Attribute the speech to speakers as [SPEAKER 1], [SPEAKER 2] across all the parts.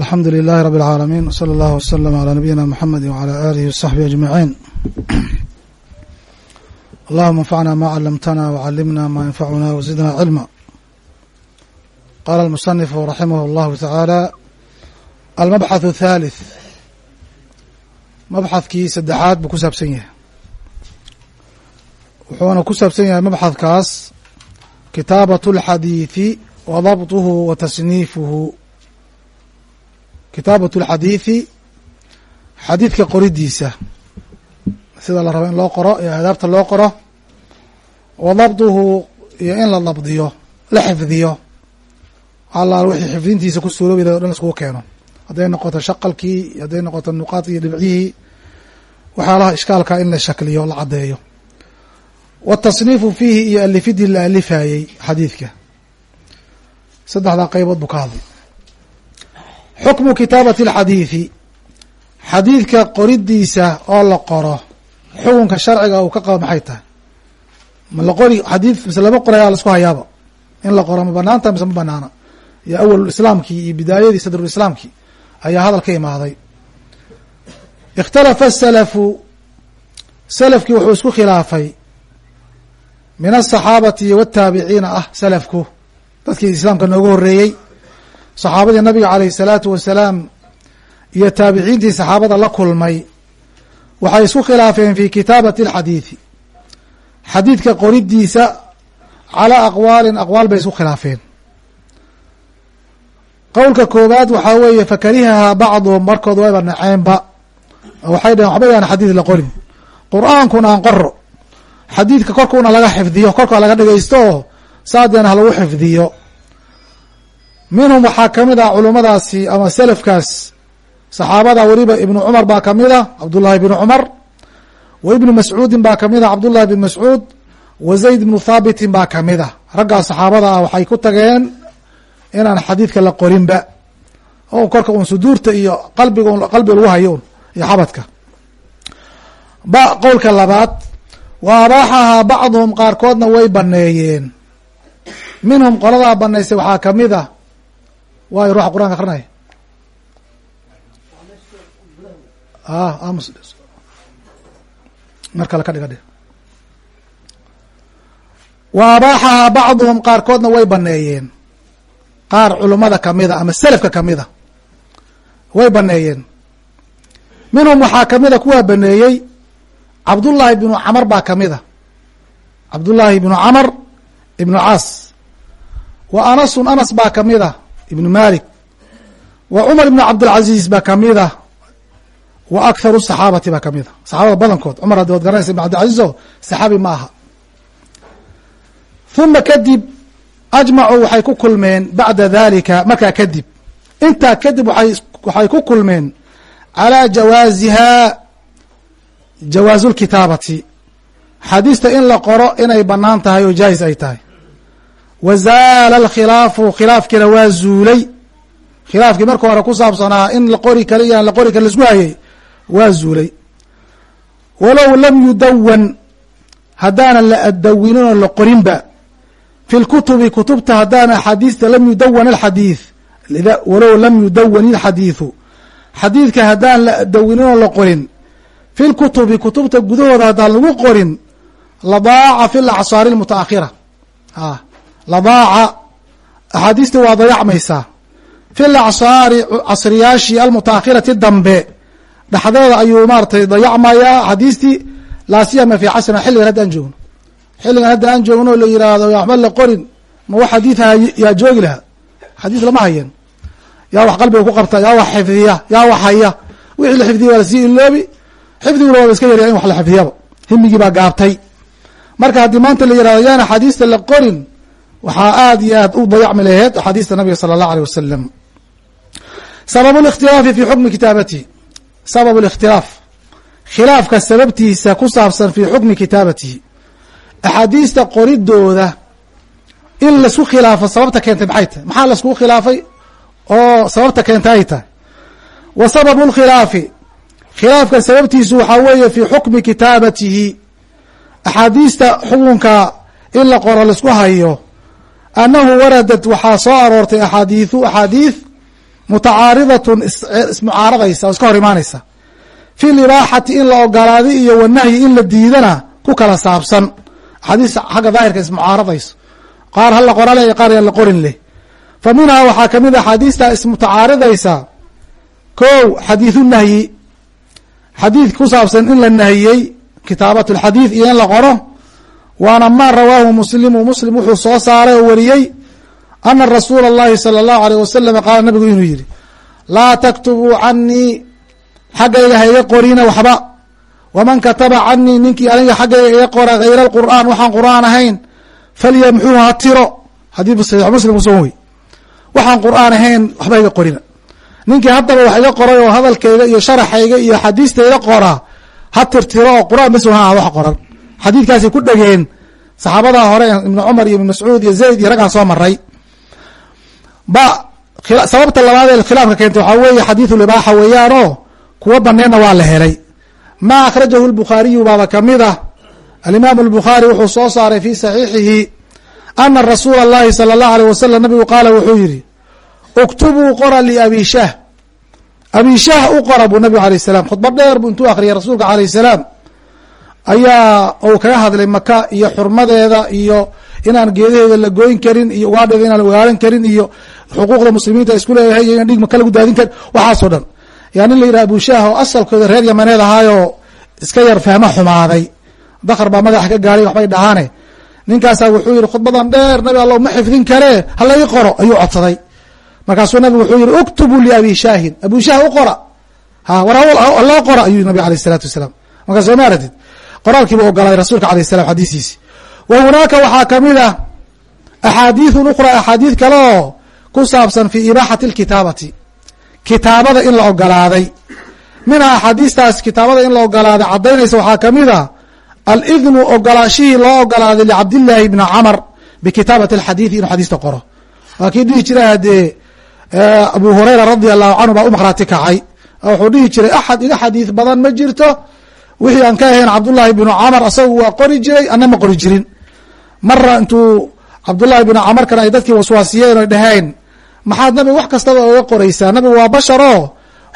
[SPEAKER 1] alxamdu lilahi rab اlcaalamiin wslى اllah wslm عlى nabiyina mxamedi wعlى alihi wصaxbihi aجmaciin allahuma anfacna ma calamtana wcalimna ma yanfacuna wzidna cilma qala اlmusanifu raximah اllahu taعaalى almabxaث الthalith mabxadkii saddexaad buu ku saabsan yahay wuxuuna ku saabsan yahay mabxadkaas kitaabaة اlxadiiثi wa dabطuhu wa tasniifuhu kitaabaة اlxadiiثi xadiidka qoridiisa sida la rabo in loo qoro iyo aadaabta loo qoro wa dabduhu iyo in la dabdiyo la xifdiyo allaal wixii xifdintiisa ku suuroobayda o dhan iskugu keeno hadday noqoto shaqalkii hadday noqoto nuqaadkii iyo dhibcihii waxyaalaha ishkaalka in la shakliyo la caddeeyo watasniifu fiihi iyo alifidii la alifayey xadiidka saddexdaa qeybood buu ka hadlay xukmu kitaabati alxadiidi xadiidka qoridiisa oo la qoro xukunka sharciga uu ka qabo maxay tahay? Ma la qori xadiid mise lama qorayaa la isku hayaaba in la qoro ma banaanta mise ma banaana iyo awalulislaamkii iyo bidaayadii sadrulislaamkii ayaa hadal ka imaaday. Ikhtalafa asalafu salafkii wuxuu isku khilaafay. Min asaxaabati wataabiciina ah salafku dadkii islaamka nooga horreeyey saxaabadii nabiga caleyhi salaatu wasalaam iyo taabiciintii saxaabada la kulmay waxay isku khilaafeen fi kitaabati alxadiidi xadiidka qoridiisa calaa aqwaalin aqwaal bay isku khilaafeen. Qowlka koowaad waxaa weeye fakarihahaa bacduhum markood wayba naceenba waxay dhaheen waxba yaan xadiid la qorin. Qur'aankuna aan qoro xadiidka korkuuna laga xifdiyo korkaa laga dhegeysto oo saadeena ha lagu xifdiyo minhum waxaa ka mid ah culummadaasi ama selafkaas saxaabada weliba ibnu cumar baa ka mid a cabdullahi bnu cumar. Wa ibnu mascuudin baa ka mid a cabdullahi bn mascuud. Wa zayd ibnu thaabitin baa ka mid a raggaas saxaabada ah waxay ku tageen inaan xadiidka la qorinba. Oo korka un suduurta iyo qalbiga qalbiga lagu hayo un iyo xabadka. Ba qowlka labaad wa abaaxahaa bacduhum qaarkoodna way baneeyeen minhum qoladaa banaysay waxaa ka mid a waayo ruuxa qur'aanka akrinaya mar kale ka dhiga dhe wa abaaxahaa bacduhum qaarkoodna way baneeyeen qaar culummada kamida ama selafka kamida way baneeyeen minhum waxaa kamida kuwaa baneeyey cabdullaahi bnu camar baa kamida cabdullaahi ibnu camar ibnu caas. Wa anasun anas baa kamida ibnu malik. Wa cumar ibnu cabdilcaziiz baa kamida wa akharu saxaabati baa kamida saxaabada badankood cumar haddi waad garanaysa ibn cabdilcaziiz o saxaabi ma aha. Uma kadib ajmacuu waxay ku kulmeen bacda dalika markaa kadib. Intaa kadib waay waxay ku kulmeen calaa jawaazihaa jawaazu lkitaabati xadiista in la qoro inay bannaan tahay oo jaahis ay tahay wa zaala alkhilaafu khilaafkiina waa zuulay. Khilaafkii marka hore ku saabsanaa in la qori kale iyo aan la qori kale la isku hayay waa zuulay. Walow lam yudawan haddaanan la adawinin oo la qorinba fi lkutubi kutubta haddaan axaadiista lam yudawan alxadiid walow lam yudawan ilxadiidu xadiidka haddaan la adawinin oo la qorin fi lkutubi kutubta gudahooda haddaan lagu qorin ladaaca fi lacsaari almutaakhira. A ladaaca axaadiista waa dayacmaysaa fi lacsaari casriyaashii almutaakhirati dambe. Dhexdeeda ayuu maaratay dayacmayaa axaadiistii laa siyama fi casrina xilligan hadda aan joogno. Xilligan hadda aan joogno la yiraahdo waxba la qorin ma wax xadiidha yaa joogi lahaa. Xadiis lama hayan. Yaa wax qalbiga ku qabta yaa wax xifdiya yaa wax haya. Wixii la xifdiya waa la sii iloobi xifdiguna waaba iska yarya in wax la xifdiyaba. Himigii baa gaabtay. Marka haddii maanta la yiraahdo yaan axaadiista la qorin waxaa aad iyo aad u dayacmi laheed axaadiista nabiga sala allah aleh wasalam sababu likhtilaafi fi xukmi kitaabati. Sababu اlikhtilaaf khilaafka sababtiisa ku saabsan fii xukmi kitaabatihi axaadiista qoridooda in lasku khilaafo sababta keentay maxay tahay? Maxaa laiskugu khilaafay? Oo sababta keentay ay tahay. Wa sababu اlkhilaafi khilaafka sababtiisu waxaa weeye fii xukmi kitaabatihi. Axaadiista xukunka in la qoro la isku hayo annahu waradat waxaa soo aroortay axaadiiu axaadiid mutacaaridatun ismucaaradaysa oo iska hor imaanaysa fi libaaxati in la ogolaaday iyo wanahyi in la diidana ku kala saabsan axaadiis xagga daahirka ismucaaradayso qaar hala qorale iyo qaar yaan qorin leh fa minhaa waxaa ka mid a axaadiista ismutacaaridaysa ko xadiidu nahyi xadiid ku saabsan in la nahiyey kitaabat lxadiid iyo in la qoro waana ma rawaahu muslimu muslim wuxuu soo saaray oo wariyey ana rasuula اllahi salى اllahu alيyh wasalam qaala nabigu inuu yihi laa taktubuu canii xaggayga ha iga qorina waxba waman kataba canii ninkii aniga xaggayga iga qora hayra اlqur'an waxaan qur'aan ahayn falyamxuu ha tiro xadii saxiix muslim kusugan wey waxaan qur'aan ahayn waxba iga qorina ninkii haddaba wax iga qoray oo hadalkayga iyo sharaxayga iyo xadiistayga qoraa ha tirtiro oo qur'aan bas ha wax qoran xadiidkaasay ku dhegeen saxaabada hore ibnu cumar iyo ibn mascuud iyo zayd iyo raggaa soo maray ba sababta labaad ee khilaafka keentay waxaa weeye xadiisul ibaaxa weeyaanoo kuwo banneedna waa la helay. Ma akhrajahu lbukhaariyu baaba ka mid ah. Alimaamu albukhaari wuxuu soo saaray fi saxiixihi ana rasuula allahi sala allahu aleyh wasalam nabigu qaala wuxuu yidhi uktubuu qora liabi shah. Abi shah u qora buu nabigu alayh salaam. Khudba dheer buu intuu akhriyay rasuulka alayh salaam ayaa uu kaga hadlay maka iyo xurmadeeda iyo inaan geedaheeda la gooyn karin iyo ugaadheeda inaan ogaalan karin iyo xuquuqda muslimiinta isku leeyahay iyo inaan dhig maka lagu daadin karin. Waxaasoo dhan yaa nin la yidhaha abushah oo asalkooda reer yamaneed ahaayoo iska yar fahmo xumaaday. Dakar baa madaxa ka gaadhay waxbay dhahaane. Ninkaasaa wuxuu yihi khudbadan dheer nabi alla ma xifdin karee hala ii qoro ayuu codsaday. Markaasuu nabigu wuxuu yihi uktubuu liabi shaahin. Abu shah u qora. Ha war loo qora ayuu nabig alayh isalaatu wasalaam. Markaa ma aratid qoraalkiibu ogolaaday rasuulka alayh salam xadiisiisi. Wa hunaaka waxaa ka mid ah axaadiiثun ukhra axaadiid kale oo ku saabsan fi ibaaxati اlkitaabati kitaabada in la ogolaaday minhaa axaadiistaas kitaabada in la ogolaaday caddaynaysa waxaa ka mid a alidnu ogolaashihii loo ogolaaday licabdillaahi bni camar bikitaabati alxadiidi inuu xadiista qoro. Waa kii dhihi jiray haddee abu hurayra radia allahu canhu baa u maqhraati kacay. Wuxuu dhihi jiray axad iga xadiid badan ma jirto wixii aan ka ahayn cabdullaahi bnu camar asagu waa qori jiray ana ma qori jirin. Mara intuu cabdullaahi bnu camarkan ay dadkii waswaasiyeen oy dhaheen maxaad nabiga wax kastaba oga qoraysaa? Nabigu waa basharo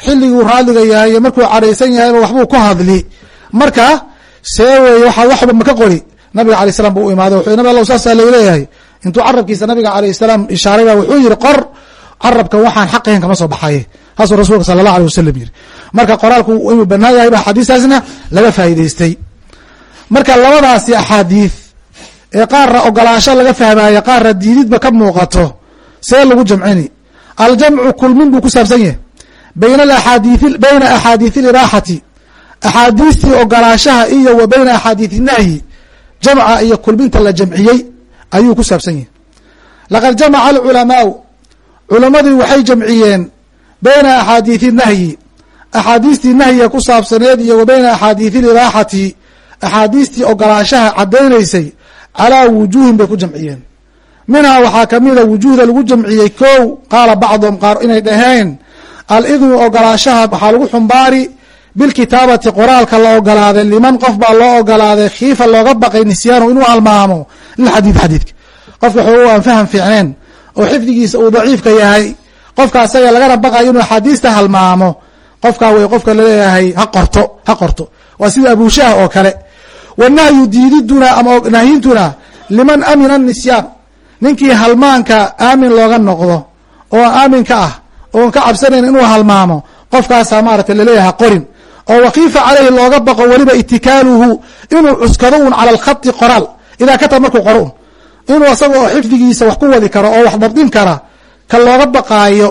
[SPEAKER 1] xilliguu raadliga yahay iyo markuu cadhaysan yahayba waxbuu ku hadli. Marka see weeye waxaa waxba maka qori. Nabiga alay slam bu u imaaday wuxuu nabi alla saasaa la leeyahay intuu carabkiisa nabiga alayh salaam ishaaray ba wuxuu yihi qor carabkan waxaan xaq ahayn kama soo baxaye saasuu rasuulka sal allah aleh wasalam yiri. Marka qoraalku inuu banaan yahay ba xadiistaasna laga faa'idaystay marka labadaasi axaadiid ee qaarna ogolaasho laga fahmaayo qaarna diididba ka muuqato see lagu jamcini. Aljamcu kulmin buu ku saabsan yahay. Bayna axaadiid ilibaaxati axaadiistii ogolaashaha iyo wa bayna axaadiid inahyi jamca iyo kulminta la jamciyey ayuu ku saabsan yahay. Laqad jamaca alculamaau culammadii waxay jamciyeen bayna axaadiiثi nahyi. Axaadiistii nahyiga ku saabsaneed iyo wa bayna axaadiiثi libaaxati axaadiistii ogolaanshaha caddaynaysay calaa wujuuhin bay ku jamciyeen. Minhaa waxaa kamida wujuuhda lagu jamciyey kow qaala bacduhum qaar inay dhaheen alidnu ogolaanshaha waxaa lagu xumbaari bilkitaabati qoraalka la ogolaaday liman qof baa loo ogolaaday khiifa looga baqay nisyaanu inuu halmaamo lilxadiid xadiidka. Qofka xoogo aan faham fiicneen oo xifdigiisa uu daciifka yahay qofka asaga lagana baqayo inuu axaadiista halmaamo qofkaa wey qofka la leeyahay ha qorto ha qorto. Waa sida abushaah oo kale. Wanahyu diididuna ama nahyintuna liman amina nisyaan ninkii halmaanka aamin looga noqdo oo aamin ka ah oon ka cabsanayn inuu halmaamo qofkaasaa maarata la leeyahay qorin. Oo wakiifa caleyhi looga baqo weliba itikaaluhu inuu cuskado un cala alkhati qoraal. Idaa katab markuu qoro un inuu asaga xifdigiisa wax ku wadi karo oo wax dardin kara ka looga baqaayo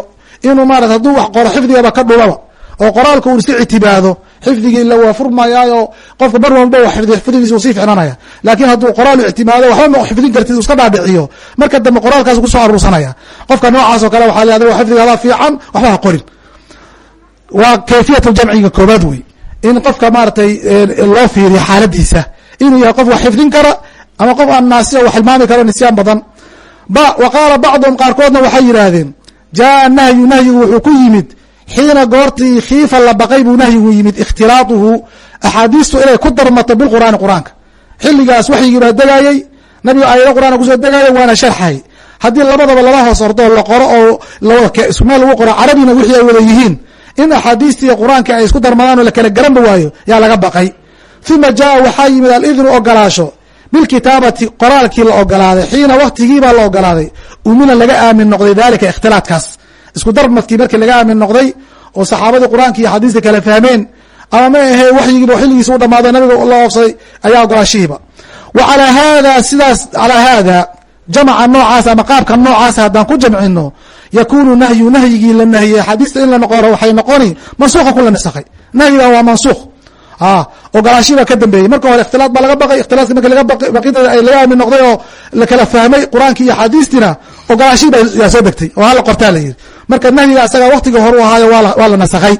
[SPEAKER 1] inuu maarata hadduu wax qoro xifdigaba ka dhulaba oo qoraalka uu iska ictibaado xifdigii ila waa furmayaayo qofka mar walba xifdigiisa uu sii ficnanaya laakiin hadduu qoraal ictimaado waxba ma xifdin kartid iska dhaadhiciyo. Marka dambe qoraalkaas ku soo aruursanaya qofka noocaas oo kale waxaa leedahay xifdigaada fiican waxba ha qorin. Waa kayfiyat jamciga koobaad wey in qofka maaratay loo fiiriyo xaaladiisa. Inuu yahay qof wax xifdin kara ama qof aan naasiya wax hilmaami karo nisyaan badan. ba wa qaala bacduhum qaarkoodna waxay yidhaahdeen jaaa nahyu nahyigu wuxuu ku yimid. Xiina goortii khiifa la baqay buu nahyigu yimid ikhtilaaطuhu axaadiistu inay ku darmato bilqur'aani qur'aanka. Xilligaas waxyigii baa degaayey nabiga aayado qur'aana ku soo degaaya waana sharxay. Haddii labadaba laba hoos ordoo la qoro oo isku meel lagu qoro carabina wixii ay wada yihiin in axaadiistii qur'aanka ay isku darmadaan oo lakala garanba waayo yaa laga baqay. Uma jaa waxaa yimid alidnu ogolaasho bilkitaabati qoraalkii la ogolaaday xiina waktigiibaa la ogolaaday. Umina laga aamin noqday dalika ikhtilaadkaas. Isku darmadkii markii laga aamin noqday oo saxaabadii qur'aanka iyo xadiista kala fahmeen ama ma ahe waxyigiiba xilligiisa u dhamaado nabiga la oofsaday ayaa ogolaashihiiba wa calaa haada sidaas calaa haada jamaca noocaas ama qaabka noocaas haddaan ku jamcino yakunu nahyu nahyigii la nahiyey axaadiista in la noqoro waxay noqoni mansuuqa ku la nasakhay nahyigan waa mansuuq Ah, ogolaanshii baa ka dambeeyey marka hore ikhtilaad baa laga baqay ikhtilaadka marki lagabaqinteeda ay laga amin noqday oo lakala fahmay qur'aanki iyo axaadiistiina ogolaanshii yaa soo degtay. Oo hala qortaa la yidhi. Marka nahyiga asaga waktigii horu ahaayo waa la nasakhay.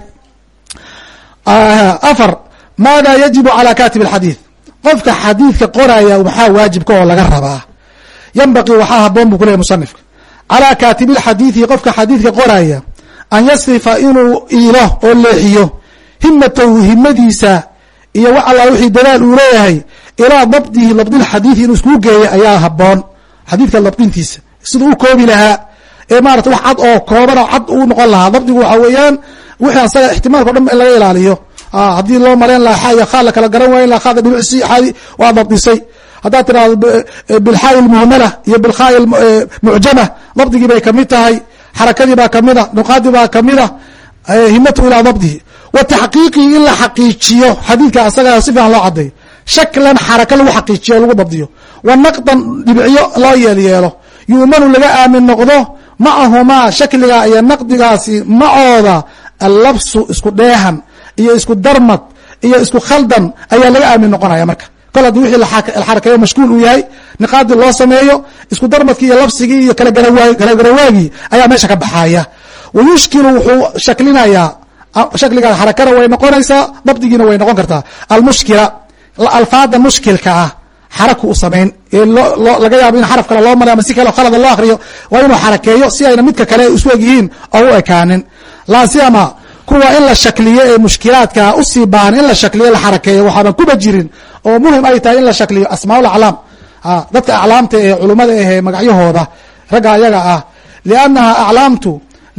[SPEAKER 1] Ah, afar maada yajibu calaa katib alxadiid qofka xadiidka qoraya maxaa waajibka oo laga rabaa. Yanbaqii waxaa haboon buu kuleyahy musanifka calaa kaatibi alxadiidi qofka xadiidka qoraya an yasifa inuu iilo oo leexiyo himatahu himadiisa iyo wax alla wixii dadaal uu leeyahay ilaa dabdihi dabdilxadiiثi inuu iskugu geeyo ayaa haboon xadiidka dabdintiisa siduu u koobi lahaa ee maarata wax cad oo kooban oo cad uu noqon lahaa. Dabdigu waxaa weeyaan wixii asaga ixtimaalka o dhan in laga ilaaliyo. Haddii loo maleyn lahaa xa iyo khaa la kala garan waayn laha khada dhibicsi xadi waa dabdisay. Haddaad tirahdo bilxaayi lmuhmala iyo bilkhaayi mucjama dabdigii bay ka mid tahay xarakadii baa kamida nuqaadii baa kamida himatu ilaa dabdihi wa in la xaqiijiyo. Xadiidka asaga si fiican loo cadeeyo shaklan xaraka lagu xaqiijiyo lagu dabdiyo. Wa naqdan dhibicyo loo yeelyeelo. Yu'manu laga aamin noqdo macahumaa shakliga iyo naqdigaasi macooda allabsu isku dheehan iyo isku darmad iyo isku khaldan ayaa laga aamin noqonaya marka. Kol haddii wixii laxarakeeyo mashkuul uu yahay niqaadii loo sameeyo isku darmadkii iyo labsigii iyo kala garawaagii ayaa meesha ka baxaya. Wa wuxuu shaklinayaa shakliga xarakana way noqonaysaa dabdigiina way noqon kartaa. Almushkila alfaada mushkilka ah xaraku u samayn. Laga yaabo in xaraf kale loo maray ama si kale khalada loo akriyo waa inuu xarakeeyo si ayna midka kale isu eg yihiin oo u ekaanin. Laasiyama kuwa in la shakliyo ee mushkilaadka u sii baahan in la shakliyo la xarakeeyo waxaaban kuba jirin. Oo muhiim ay tahay in la shakliyo asmaa'ul aclaam. Dadka aclaamta ee culummada ahee magacyahooda ragga ayaga ah liannaha aclaamtu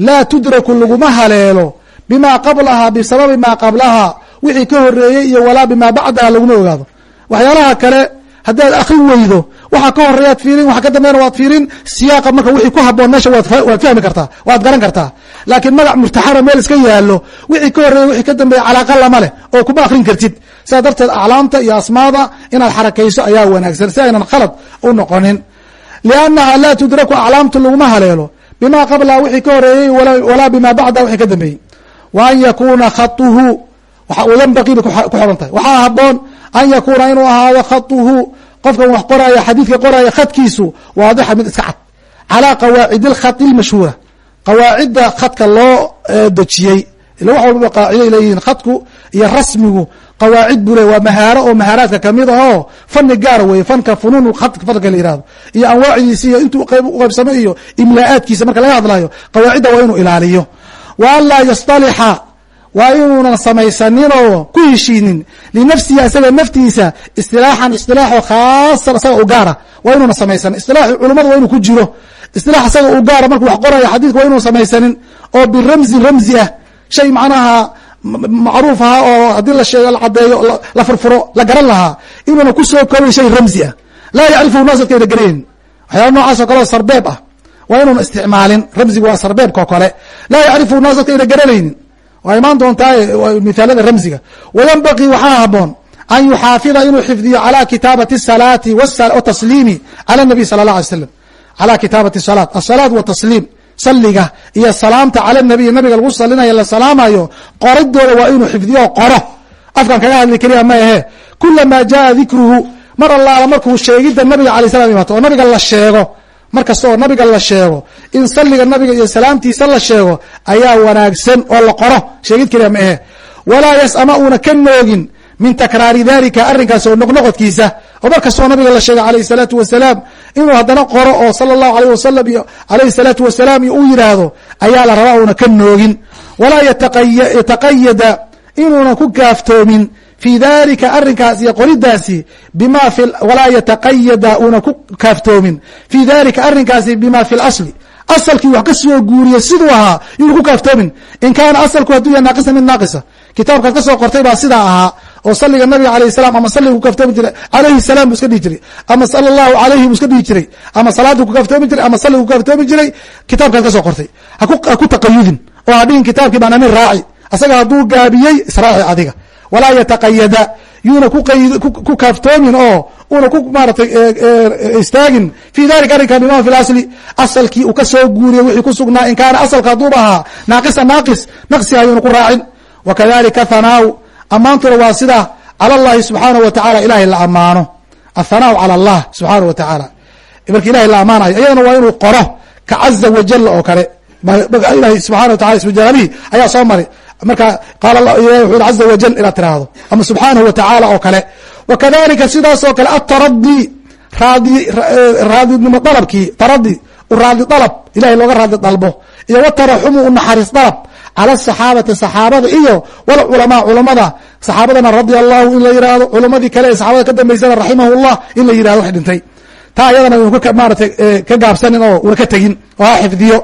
[SPEAKER 1] laa tudraku laguma haleelo bima qablaha bisababi maa qablaha wixii ka horeeyey iyo walaa bimaa bacdaha laguma ogaado. Waxyaalaha kale haddaad akrin weydo waxa ka horeeyaad fiirin waxa ka dambeena waad fiirin siyaaqa marka wixii ku haboon meesha waad fahmi kartaa waad garan kartaa. Laakiin magac murtaxana meel iska yaalo wixii ka horreeya wixii ka dambeeya calaaqa lama leh oo kuma akrin kartid. Sidaa darteed aclaamta iyo asmaada inaad xarakayso ayaa wanaagsan si aynan khalad u noqonin. Liannaha laa tudraku aclaamtu laguma haleelo. Bima qablaha wixii ka horeeyey walaa bima bacdaha wixii ka dambeeyey wa an yakuuna khatuhu yanbaqii bay ku tahay waxaa haboon an yakuuna inuu ahaado khatuhu qofkan wax qoraya xadiidka qoraya khadkiisu waadixa mid iska cad calaa qawaacidi اlkhati اlmashhuura qawaacidda khadka loo dejiyey ila wax walbaba qaaciday leeyihiin khadku iyo rasmigu qawaacid buu waa mahaaro oo mahaaraadka ka mid ahoo fani gaara weye fanka funuun fanka la yihahdo iyo anwaacdiisi iyo intuu uqaybsamo iyo imlaa'aadkiisa marka laga hadlayo qawaacidda waa inuu ilaaliyo wa an laa yastalixa waa inuunan samaysaninoo ku heshiinin linafsihi asaga naftiisa istilaaxan istilaaxoo khaasan asaga u gaara waa inuuna samaysanin istilaaxi culummada waa inuu ku jiro istilaax asaga u gaara markuu wax qoraya xadiidka waa inuu samaysanin oo biramzin ramzi ah shay macnaha macruuf ahaa oo haddii la sheego la cadeeyo la furfuro la garan lahaa inuuna ku soo koobin shay ramzi ah laa yacrifuhu naas dadka ayna waxyaala noocaas oo kale oo sarbeeb ah waa inuun isticmaalin ramsiga waa sarbeebka o kale. Laa yacrifu naas dadka ayna garanaynin. Waa imaan doontaay mithaalada ramsiga wayanbaqii waxaa haboon an yuxaafida inuu xifdiyo calaa kitaabati salaati watasliimi cala nabiy sala la alay slam calaa kitaabati salaat. Asalaat watasliim saliga iyo salaamta cala nabiy nabiga lagu salinayo la salaamayo qoridooda waa inuu xifdiyo qoro. Afkan kaga hadli keliya ma ahe. Kulamaa jaa dikruhu. Mar allaala markuu sheegidda nabiga alay slam imaato oo nabiga la sheego markasta oo nabiga la sheego in saliga nabiga iyo salaamtiisa la sheego ayaa wanaagsan oo la qoro. Sheegid keliya ma ahe walaa yasama uuna ka noogin min takraari dalika arrinkaas oo noqnoqodkiisa. Oo markastoo nabiga la sheegay alayh salaatu wasalaam inuu haddana qoro oo sala allahu aleyh wasalam iyo alayhi salaatu wasalaam iyo u yidhaahdo ayaa la rabaa uuna ka noogin. Walaa yataqayada inuuna ku gaaftoomin fii dalika arrinkaas iyo qoridaasi bima walaa yataqayada una ku kaaftoomin. Fii dalika arrinkaasi bima fi lasli asalkii wax ka soo guuriye siduu ahaa yuna ku kaaftoomin. In kaana asalku hadduu yahay naaqisa mid naaqisa. Kitaabkaad ka soo qortay baa sidaa ahaa oo saliga nabiga alayh salam ama saliga ku kaftoomi jiray alayhi salam bu iska dhihi jiray. Ama sala allahu alayhi bu iska dhihi jiray. Ama salaadu ku kaftoomi jiray ama saliga ku kaftoomi jiray kitaabkaad ka soo qortay. Ha ku taqayudin oo ha dhihin kitaabkii baan amin raaci. Asaga hadduu gaabiyey israaci adiga walaa yataqayada. Yuuna ku kaaftoomin oo una ku maaratay istaagin. Fi dalika arrinkan bima fi asalkii uu ka soo guuriyey wixii ku sugnaa in kaana asalka hadduuba ahaa naaqisa naaqis naqsiha yuuna ku raacin. Wakadalika hanaaw ammaantuna waa sida cala allahi subxaanahu wa tacala ilahay la ammaano. Athanaaw cala allah subxaanahu wa tacaala. Marka ilahay la ammaanayo iyadana waa inuu qoro ka caza wajala oo kale. Ilahi subxana wa tacala ismu jalaalihi ayaa soo maray marka ilahi wuxu caza wajal inaad tiraahdo. Ama subxaanahu wa tacaala oo kale. Wakadalika sidaas oo kale ataradi raadi raadinimo dalabkii taradi raadi dalab ilahay looga raadi dalbo. Iyo wataraxumu u naxariis dalab cala asaxaabati saxaabada iyo walculamaa culamada. Saxaabadana radia allahu in la yihahdo culamadii kale ee saxaabada ka dambeysana raximahu llah in la yihahdo wax dhintay. Taa iyadana maaratay ka gaabsanin oo una ka tegin oo ha xifdiyo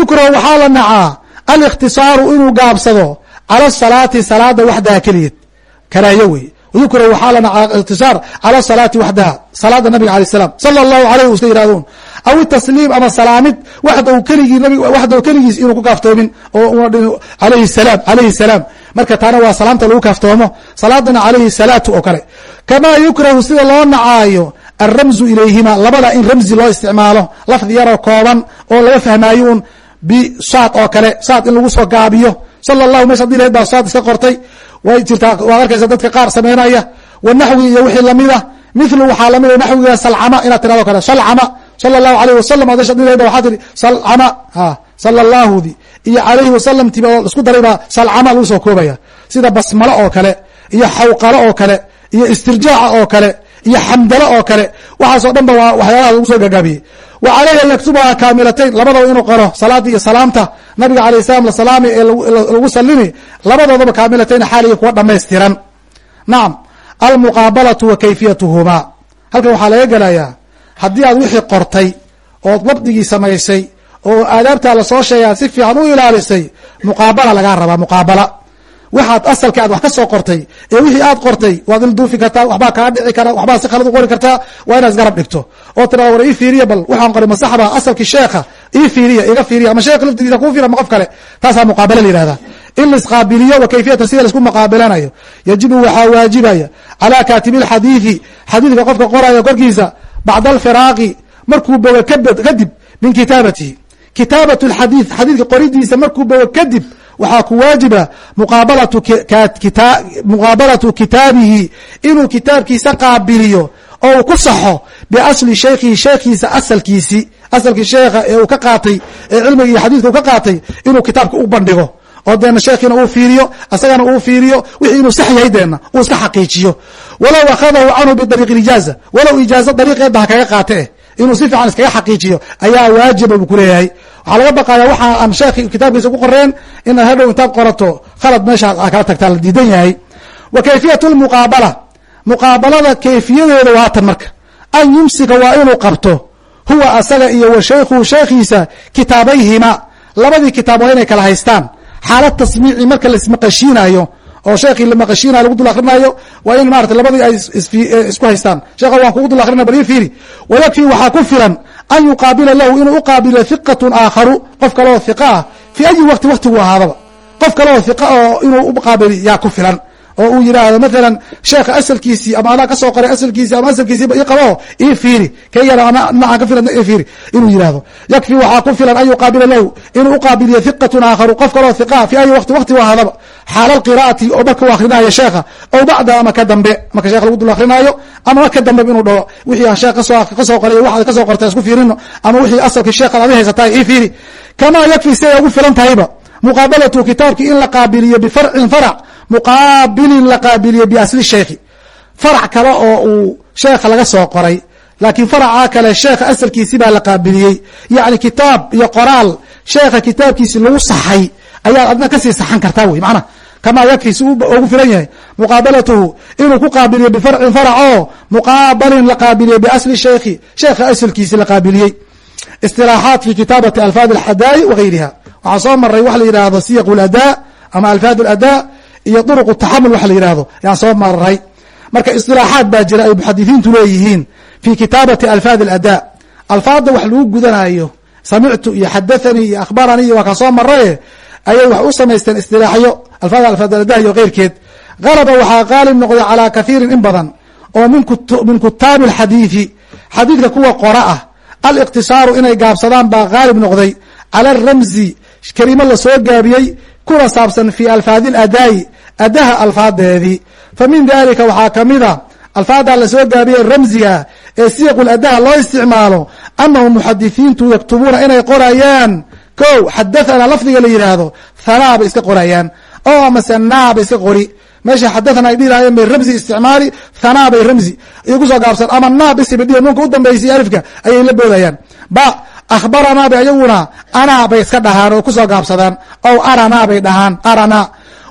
[SPEAKER 1] yukrahu waxaa la nacaa alikhtisaaru inuu gaabsado cala salaati salaada waxdaha keligeed karaayo wey yukrahu waxaa la nacaa ikhtisaar cala salaati waxdaha salaada nabiga alay salam sala allahu alayh u iska yihahdoon aw itasliim ama salaamid waxda keligii nabig waxda keligiis inuu ku kaaftoomin oo alayhi salaam alayhi salaam. Marka taana waa salaamta lagu kaaftoomo salaadana alayhi salaatu oo kale. Kamaa yukrahu sida loo nacaayo alramzu ilayhima labada in ramzi loo isticmaalo lafdi yaroo kooban oo laga fahmaayo un bisaad oo kale saad in lagu soo gaabiyo. Sala allahu mesh haddii lahayd baa saad iska qortay. Way jirtaa waad arkaysa dadka qaar sameynaya. Wanaxwi iyo wixii lamida mithlu waxaa lamida naxwiga salcama inaad tirado kale salcama sala allahu alayh wasalam adesh haddii lahayd waxaa tiri salcama ha sala allahudi iyo alayhi wasalam oo isku daray baa salcama lagu soo koobaya. Sida basmalo oo kale iyo xawqalo oo kale iyo istirjaaca oo kale iyo xamdalo oo kale. Waxaasoo dhan ba waa waxyaalaha lagu soo gagaabiyey wa caleyhi an yaktubaha kaamilatayn labadaba inuu qoro salaada iyo salaamta nabiga alayh salam la salaami ee lagu salimi labadoodaba kaamilatayn xaaliya kuwa dhamaystiran nacam almuqaabalatu wa kayfiyatuhumaa halkan waxaa laga gelayaa haddii aad wixii qortay ood dabdigii samaysay oo aadaabtaa la soo sheegaa si fiican u ilaalisay muqaabala lagaa rabaa muqaabala waxaad asalka aad wax ka soo qortay ee wixii aad qortay waad ilduufi kartaa waxbaa kaa dhici kara waxbaa si khalad u qori kartaa waa inaad isgarab dhigto. Oo tirada war ii fiiriya bal waxaan qoray masaxba asalkii sheekha ii fiiriya iga fiiriya ama sheekha laftigiisa kuu fiir ama qof kale. Taasaa muqaabala la yihahdaa in laisqaabiliyo wa kayfiyata sida la isku muqaabilanayo yajibu waxaa waajibaya calaa kaatibi lxadiidi xadiidka qofka qoraya korkiisa bacda alfiraaqi markuu bogo kadib min kitaabatihi. Kitaabat lxadiid xadiidka qoridiisa markuu bogo kadib waxaa ku waajiba muqaabalatu kitaabihi inuu kitaabkiisa qaabiliyo oo uu ku saxo biasli shaykhihi sheekhiisa asalkiisi asalkii sheekha ee uu ka qaatay ee cilmiga iyo xadiidka uu ka qaatay inuu kitaabka u bandhigo. Oo deena sheekhiina uu fiiriyo asagana uu fiiriyo wixii inuu sax yahay deena uu iska xaqiijiyo. Walow akhadahu canhu bidariiqi ijaaza walow ijaaza dariiqeedba kaga qaate inuu si fiican iskaga xaqiijiyo ayaa waajiba buu kuleeyahay waxaa laga baqaya waxa aan sheekhi kitaabkiisa ku qoreen inaad hadhow intaad qorato khalad meesha kala tagtaa la diidan yahay. Wa kayfiyat lmuqaabala muqaabalada kayfiyadeeda waa tan marka. An yumsika waa inuu qabto. Huwa asaga iyo wa shaykhuhu sheekhiisa kitaabayhima. Labadii kitaab waa inay kala haystaan. Xaalad tasmiici marka laismaqashiinayo oo sheekii la maqashiinayo lagu dul akrinaayo waa in maarata labadii ay isku haystaan. Sheekha waan kugu dul akrinaya bal ii fiiri. Wayakfii waxaa ku filan an yuqaabila lahu inuu u qaabilo hiqatun aakharu qof kale oo ah fii ayi waqti waqtigu ahaadaba. Qof kale oo hiqa oo inuu u qaabili yaa ku filan oo uu yidhaahdo maalan sheekha asalkiisii ama anaa ka soo qoray asalkiisii ama asalkiisiiba ii qabo? Ii fiiri. Kaygana ana dhinacaan ka filan ii fiiri. Inuu yidhahdo yakfi waxaa ku filan an yuqaabila lahu inuu uqaabiliyo hiqatun aakharu qof kaleo hiqa fi ayi waqti waqti ahaadaba xaala alqiraa'ati oo marka uu akrinaayo sheekha ow bacda ama ka dambe marka sheekha lagu dul akrinaayo ama marka dambe inuu dhaho wixii aan sheekh ka soo qoray waxaad ka soo qortay isku fiirino ama wixii asalkii sheekhaad adi haysataay ii fiiri. Kamaa yakfi siday ugu filan tahayba muqaabalatu kitaabkii in la qaabiliyo bifarcin farac muqaabilin la qaabiliyo biasli sheikhi. Farac kale oo uu sheekha laga soo qoray laakiin faracaa kale sheekha asalkiisi baa la qaabiliyey. Yacni kitaab iyo qoraal sheekha kitaabkiisi lagu saxay ayaad adna ka sii saxan kartaa wey. Maanaa kamaa yakfi si ugu filan yahay. Muqaabalatuhu inuu ku qaabiliyo bifarcin farac oo muqaabalin la qaabiliyey biasli sheikhi sheekha asalkiisi la qaabiliyey. Istilaaxaat fi kitaabati alfaad alxadaa'i wagayriha waxaa soo maray waxa la yidhaahdo siyaq ladaa ama alfaad aladaa iyo duruq taxamul waxa la yidhahdo yaan soo maray marka istilaaxaat baa jira ay muxadisiintu leeyihiin fi kitaabati alfaad aladaa alfaadda wax lagu gudanayo samictu iyo xadathanii iyo akhbaranii iyo waa kaa soo maraye ayay wax u samaysteen istilaaxyo alfaad alfaad aladah iyo keyrkeed galaba waxaa qaalib noqday calaa kathiirin in badan oo min kutaabi alxadiidi xadiidka kuwa qora ah aliqtisaaru inay gaabsadaan baa qaalib noqday. Cala aramzi kelimo la soo gaabiyey kuna saabsan fi alfaadi aladaa'i adaha alfaadeedii fa min dalika waxaa ka mid a alfaaddaa la soo gaabiyey ramziga ee siyaqul adaha loo isticmaalo anahum muxadisiintu yaktubuuna inay qorayaan. Ko xadathana lafdiga la yidhaahdo hanaa bay iska qorayaan. Oo amase naa bay iska qori. Meesha xadathana ay dhihi lahaayeen bay ramzi isticmaali hanaa bay ramzi. Kusoo gaabsan ama naa bisi bay dhihi nunka u dambeysay alifka ayay la boodayaan. Ba akhbaranaa bay ayaguna anaa bay iska dhahaan oo ku soo gaabsadaan. Ow aranaa bay dhahaan arana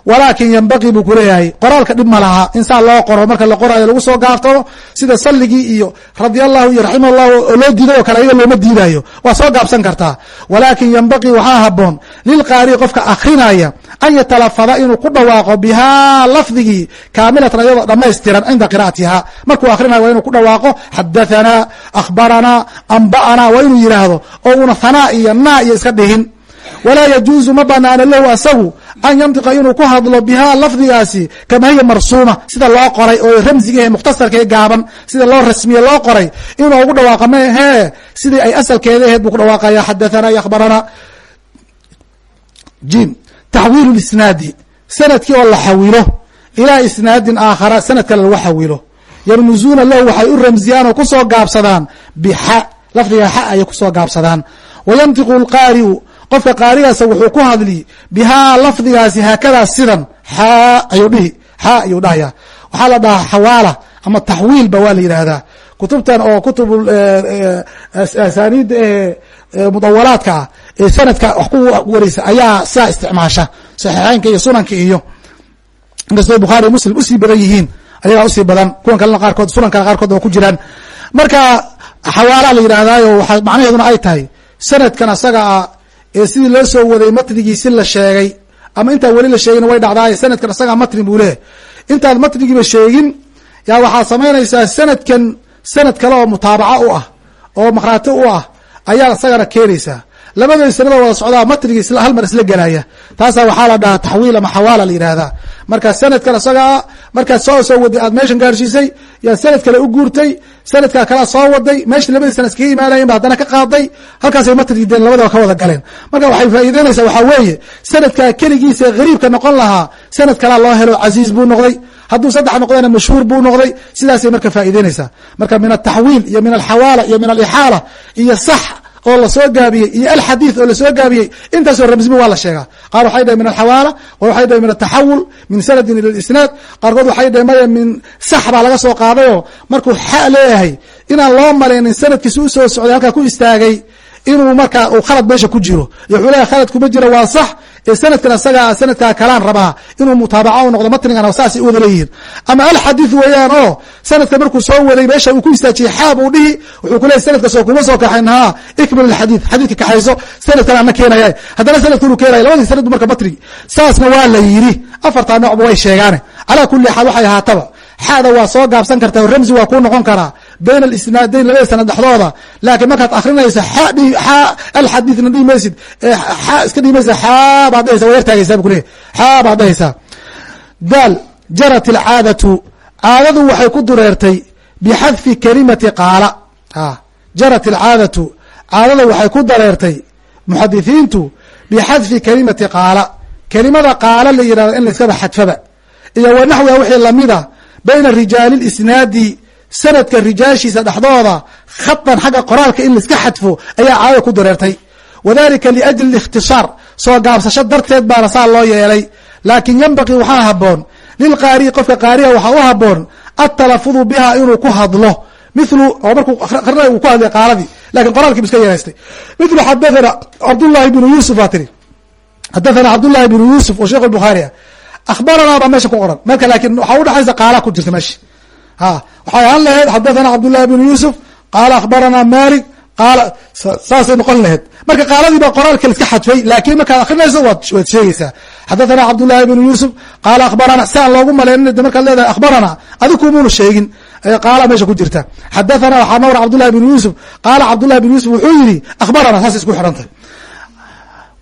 [SPEAKER 1] walaakin ynbaqii buu kuleeyahay qoraalka dhib ma laha. In saa loo qoro marka la qorayo lagu soo gaabtamo sida salligii iyo radia allahu iyo raximah llahu oo loo diiday oo kale ayaga looma diidayo waa soo gaabsan kartaa. Walaakin ynbaqii waxaa haboon lilqaari qofka akrinaya an yatalafada inuu ku dhawaaqo bihaa lafdigii kaamilatan ayadoo dhamaystiran cinda qira'atiha. Markuu akrinayo waa inuu ku dhawaaqo xadahanaa akhbaranaa amba'anaa waa inuu yidhaahdo oo una hanaa iyo naa iyo iska dhihin. Walaa yajuuzu ma banaana lahu asagu an yantiqa inuu ku hadlo bihaa lafdigaasi kama hiya marsuuma sida loo qoray oo ramsiga mukhtasarka ee gaaban sida loo rasmiye loo qoray inuu ugu dhawaaqa mahee sidii ay asalkeeda aheyd buu ku dhawaaqaya xadathana iyo akhbaranaa jim taxwiilu isnaadi sannadkii oo la xawilo ilaa isnaadin aakhara sanad lagu xawilo yarmuzuuna lahu waxay u ramsiyaan oo ku soo gaabsadaan bixa lafdiga xa ayay ku soo gaabsadaan wayantiqu lqaari'u qofka qaarigaasa wuxuu ku hadli bihaa lafdigaasi haakadaa sidan xaa ayuu dhihi xaa ayuu dhahaya. Waxaa la dhahaa xawaala ama taxwiilba waa la yidhaahdaa. Kutubtan oo kutub asaniida ee mudawalaadka ah ee sanadka wax ku wareysa ayaa sidaa isticmaasha saxiixeynka iyo sunanka iyo inkastoo bukhaari muslim u sii badan yihiin ayagaa u sii badan. Kuwan kalena qaarkood sunanka qaarkood oo ku jiraan. Marka xawaala la yidhaahdaayo waxaa macnaheeduna ay tahay sanadkan asaga a ee sidii loo soo waday matnigiisi la sheegay ama intaan weli la sheegin way dhacdaay sanadkan asagaa matni buu leeyahy intaad matnigiiba sheegin yaa waxaad samaynaysaa sanadkan sanad kale oo mutaabaco u ah oo makhraati u ah ayaa isagana keenaysaa labada sanada wada socdaa matnigi hal mar isla gelaya taasaa waxaa la dhahaa taxwiil ama xawaala la yidhahdaa marka sanadkan isagaa markaad soo soo waday aad meeshan gaarsiisay yaa sanad kale u guurtay sanadkaa kalea soo waday meesha labadii sana iskaga imaanayen haddana ka qaaday halkaasay matnigideen labadaba ka wada galeen. Marka waxay faa'iideynaysaa waxaa weeye sanadkaa keligiisa hariibka noqon lahaa sanad kalea loo helo casiiz buu noqday. Hadduu saddex noqdana mashhuur buu noqday sidaasay marka faa'iideynaysaa marka min altaxwiil iyo min alxawaala iyo min alixaala iyo sax oo la soo gaabiyey iyo alxadiid oo la soo gaabiyey intaasoo ramsmi waa la sheegaa. Qaar waxay dhaheen min alxawaala qaar waxay dhaheen min ataxawul min sanadin ila lisnaad qaarkood waxay dhaheen maya min sax baa laga soo qaadayoo markuu xa leeyahay inaan loo malaynin sanadkiisa u soo socday halkaa ku istaagay inuu markaa uu khalad meesha ku jiro. Wuxuu leeyahay khalad kuma jiro waa sax. Ee sanadkan asagaa sanadkaa kalaan rabaa inuu mutaabaco u noqdo matnigan saasay u wada leeyihiin. Ama alxadiid weeyaan oo sanadka markuu soo waday meesha uu ku istaajiyey xaab uu dhihi wuxuu ku leeyay sanadkaasoo kuma soo kaxayn. Haa ikmil alxadiid xadiidka kaxayso sanadkan ana keenaya haddana sanadkan uu keenaya labadii sanad marka matnigi saasna waa la yidhi. Afartaa noocba way sheegaane. Calaa kuli xaal waxay ahaataba xaada waa soo gaabsan kartaa ramzi waa kuu noqon karaa bayn alisnaadayn labada sanad dhexdooda laakiin markaad akrinaysa xa alxadiidna dhihi maysid iska dhihi maysa xaa baad dhehaysa waa yar taagaysaa bu kuleeyahy xaa baad dhehaysaa daal jarat alcaadatu caadadu waxay ku dureertay bixadfi kalimati qaala jarat alcaadatu caadada waxay ku dareertay muxadisiintu bixadfi kalimati qaala kelimada qaala la yihahdo in layskaba xadfaba iyo wa naxwiha wixii lamida bayna rijaali lisnaadi sanadka rijaashiisa dhexdooda khatan xagga qoraalka in laiska xadfo ayaa caadada ku dareertay. Wadalika liajli ikhtisaar soo gaabsasho darteed baana saa loo yeelay. Laakin yenbaqii waxaa haboon lilqaari'i qofka qaariga waxaa u haboon atalafudu biha inuu ku hadlo. Milu oo markuu qarnay uu ku hadlay qaaladii laakiin qoraalkiibu iska yeelaystay. Milu xadathana cabdullahi bnu yuusuf baa tiri. Xadathana cabdullahi bnu yuusuf oo sheikh bukhaari ah. Akhbaranaa baa meesha ku qoran. Marka laakiin waxaa udhexaysa qaala ku jirta meesha ha waxay ahaan lahayd xadathana cabdullahi bnu yuusuf qaala akhbaranaa malik qaala saasay noqon lahayd marka qaaladii baa qoraalka iska xadfay laakiin markaad akrinayso waad sheegeysaa xadathana cabdullahi bnu yuusuf qaala akhbarana si aan loogu malaynin de markaad leedahay akhbarana adikuumuuna sheegin. Qaala meesha ku jirta. Xadathana waxaa nawr cabdullahi bnu yuusuf qaala cabdullahi bnu yuusuf wuxuu yihi akhbarana saas isku xidhantay.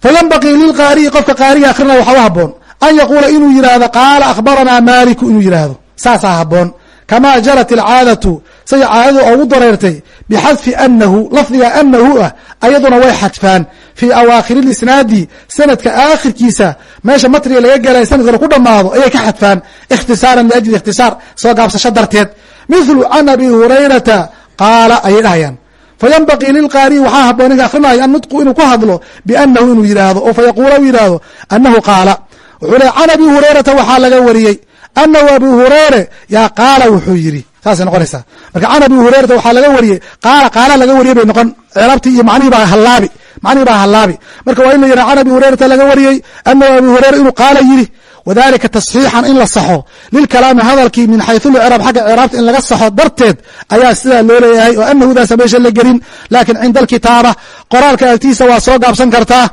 [SPEAKER 1] Fayanbaqii lilqaari'i qofka qaariga akrinaya waxaa u haboon an yaquula inuu yihahdo qaala akhbaranaa maliku inuu yihahdo saasaa haboon kamaa jarat alcaadatu say caadadu ugu dareertay bixadfi anahu lafdiga anahu ah ayaduna way xadfaan fii awaakhiri lisnaadi sanadka aakhirkiisa meesha matriga laga gelay sanadkana ku dhamaado ayay ka xadfaan ikhtisaaran liajli ikhtisaar soo gaabsasho darteed mithlu can abi hurayrata qaala ayay dhahayaan fayanbaqii lilqaari'i waxaa haboon ninka akrinaya annutqu inuu ku hadlo bianahu inuu yidhaahdo oo fayaquula u yidhaahdo anahu qaala wuxuu ley can abi hurayrata waxaa laga wariyey anahu abu hurere yaa qaala wuxuu yidhi saasay noqonaysaa marka can abi hurerata waxaa laga wariyey qaala qaala laga wariyey bay noqon ceelabtii iyo macnihii baa hallaabi macnihii baa hallaabi marka waa in la yidhaha can abi hurerata laga wariyey anahu abu hurera inuu qaala yidhi wdalika tasxiixan in la saxo lilkalaami hadalkii min xaysu lciraab xagga ciraabta in laga saxo darteed ayaa sidaa loo leeyahay oo anahudaasa meesha la gelin laakiin cinda alkitaaba qoraalka agtiisa waa soo gaabsan kartaa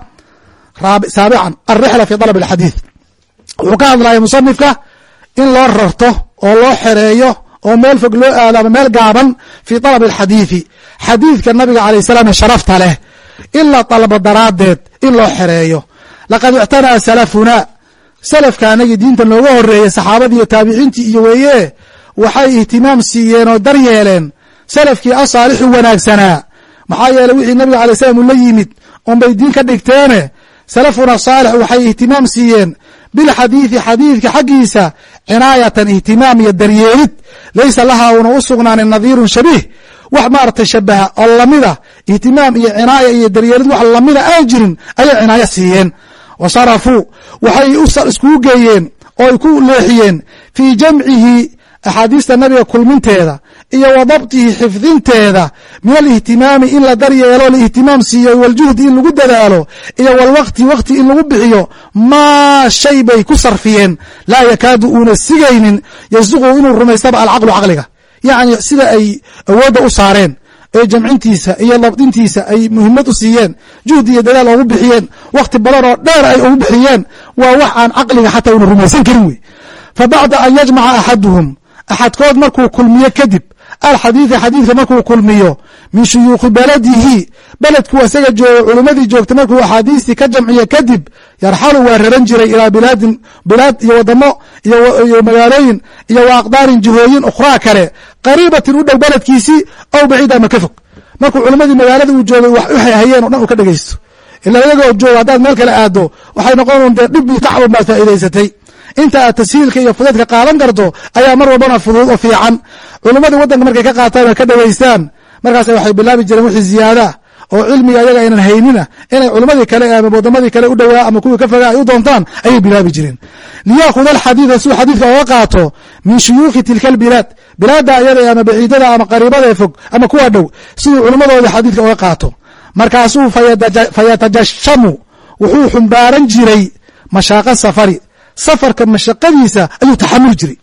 [SPEAKER 1] saabican alrixla fi dalab اlxadiid wuxuu ka hadlaya musanifka in loo rarto oo loo xereeyo oo meel fog loo aado ama meel gaaban fii dalab alxadiidi xadiidka nabiga alayh salaam ee sharafta leh in la dalbo daraaddeed in loo xereeyo. Laqad ictanaa salafuna. Salafka anagii diinta nooga horeeyey saxaabadii iyo taabiciintii iyo weeye waxay ihtimaam siiyeen oo dar yeeleen salafkii asaalix wanaagsanaa. Maxaa yeeley wixii nabiga alay slam ula yimid unbay diin ka dhigteene salafuna saalix waxay ihtimaam siiyeen bilxadiidi xadiidka xaggiisa cinaayatan ihtimaam iyo daryeelid. Laysa laha una u sugnaanin nadiirun shabiih. Wax maaragtay shabaha oo lamida ihtimaam iyo cinaaya iyo daryeelid wax lamida aan jirin ayay cinaayo siiyeen. Wa sarafuu waxay iskugu geeyeen oo ay ku leexiyeen. Fii jamcihi axaadiista nabiga kulminteeda iyo wa xifdinteeda min alihtimaami in la daryeelo laihtimaam siiyo waljuhdi in lagu dadaalo iyo walwakti wakti in lagu bixiyo maa shay bay ku sarfiyeen. Laa yakaadu uuna sigaynin yasuqu inuu rumaystaba alcaqlu caqliga. Yacni sida ay awoodda u saareen ee jamcintiisa iyo dabdintiisa ay muhimad u siiyeen juhdi iyo dadaal ogu bixiyeen wakhti badan oo dheer ay ugu bixiyeen waa wax aan caqliga xataa una rumaysan karin wey fa bacda an yajmaca axaduhum axadkood markuu kulmiyo kadib alxadiida xadiidka markuu kulmiyo min shuyuukhi beladihi beledku isaga jooga culimmadii joogta markuu axaadiistii ka jamciyo kadib yarxalu waa raran jiray ilaa bilaadin bilaad iyo wadamo iyo magaalooyin iyo wa aqdaarin jihooyin ukhraa kale qariibatin u dhow beledkiisii ow baciid ama ka fog markuu culimmadii magaalada uu joogay wax u hayhayeen o dhan uu ka dhegeysto ila iyagoo jooga haddaad meel kale aado waxay noqon dee dhib iyo tacbun baad faa'iidaysatay inta aad tashiilka iyo fudeedka qaadan karto ayaa mar walbana fudud oo fiican. Culimmadii waddanka markay ka qaataan ka dhegeystaan markaas waxay bilaabi jireen wixii ziyaadaa oo cilmiga ayaga aynan haynina inay culimmadii kale ama wadamadii kale u dhowaa ama kuwii ka fogaa ay u doontaan ayay bilaabi jireen. Liyaakhud alxadiida siuu xadiidka oga qaato min shuyuukhi tilka albilaad bilaadda ayada ama baciidada ama qariibada fog ama kuwa dhow siduu culimmadooda xadiidka oga qaato. Markaasuu fayatajashamu wuxuu xumbaaran jiray mashaaqa safari safarka mashaqadiisa ayuu taxamuli jiray.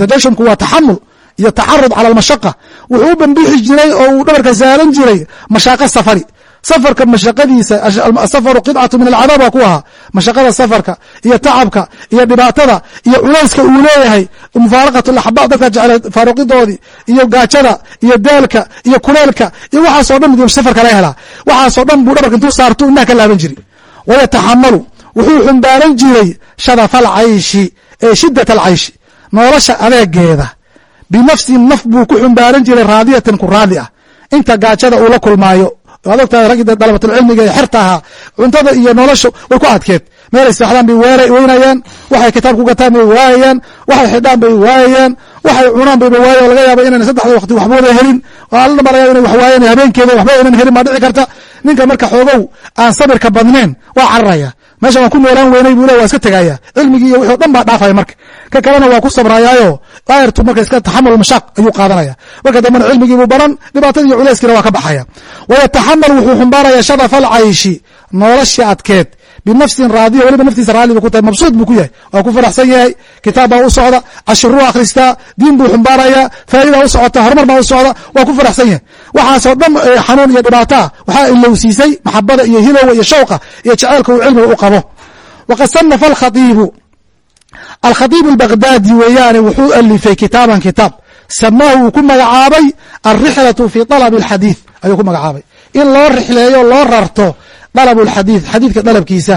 [SPEAKER 1] Tajashumku waa taxamul iyo tacarud cala almashaqa wuxuu u bambixi jiray oo uu dhabarka saaran jiray mashaaqa safari. Safarka mashaqadiisa asafaru qidcatu min alcadaab waa ku ahaa. Mashaqada safarka iyo tacabka iyo dhibaatada iyo culayska uu leeyahay mufaaraqat laxba dadka jecla faaruqidoodii iyo gaajada iyo daalka iyo kuleelka iyo waxaasoo dhan safarka laga helaa. Waxaasoo dhan buu dhabarka intuu saartu indhaha ka laaban jiray. Wayataxamalu wuxuu xumbaaran jiray shadafa alcayshi ee shidat alcayshi nolosha adeegeeda binafsi naf buu ku xumbaaran jiray raadiyatan ku raadi ah. Inta gaajada uu la kulmaayo waad ogtahay dalabatulcilmiga ee xerta ahaa cuntada iyo nolosha way ku adkeed. Meelay seexdaan bay weynayaan waxay kitaab ku gataan bay waayayaan waxay xidhaan bay waayayaan waxay cunaan bayba waaya oo laga yaaba inayna saddexda waqti waxbooda helin alla laga yaba inay wax waayaan habeenkeeda waxba aynan helin baa dhici karta. Ninka marka xoogow aan sabirka badnayn waa cararaya meeshan waan ku noolaan weynay buu le waa iska tegaya cilmigii iyo wixi o dhan baa dhaafaya marka. Ka kalena waa ku sabrayaayo. Aayartu marka iska taxamul mashaaq ayuu qaadanaya. Marka dambena cilmigiibuu baran dhibaatadii iyo culayskiina waa ka baxaya. Wayataxamal wuxuu xumbaaraya shadafa alcayshi noloshii adkeed binafsin raadiya weliba naftiisa raalli bu ku tahay mabsuud buu ku yahay waa ku faraxsan yahay kitaab baa u socda cashiruu akhristaa diin buu xumbaarayaa faa'idaa u socota horumar baa u socda waa ku faraxsan yahay waxaasoo dhan xanuun iyo dhibaataa waxaa ilowsiisay maxabada iyo hilowa iyo shawqa iyo jaceylka uu cilmiga u qabo waqad sanafa alkhaiibu alkhaiib albagdaadi weeyaane wuxuu alifay kitaaban kitaab samaahu uu ku magacaabay alrixlatu fi طalab اlxadiid ayuu ku magacaabay in loo rixleeyo loo rarto dalabu lxadiid xadiidka dalabkiisa.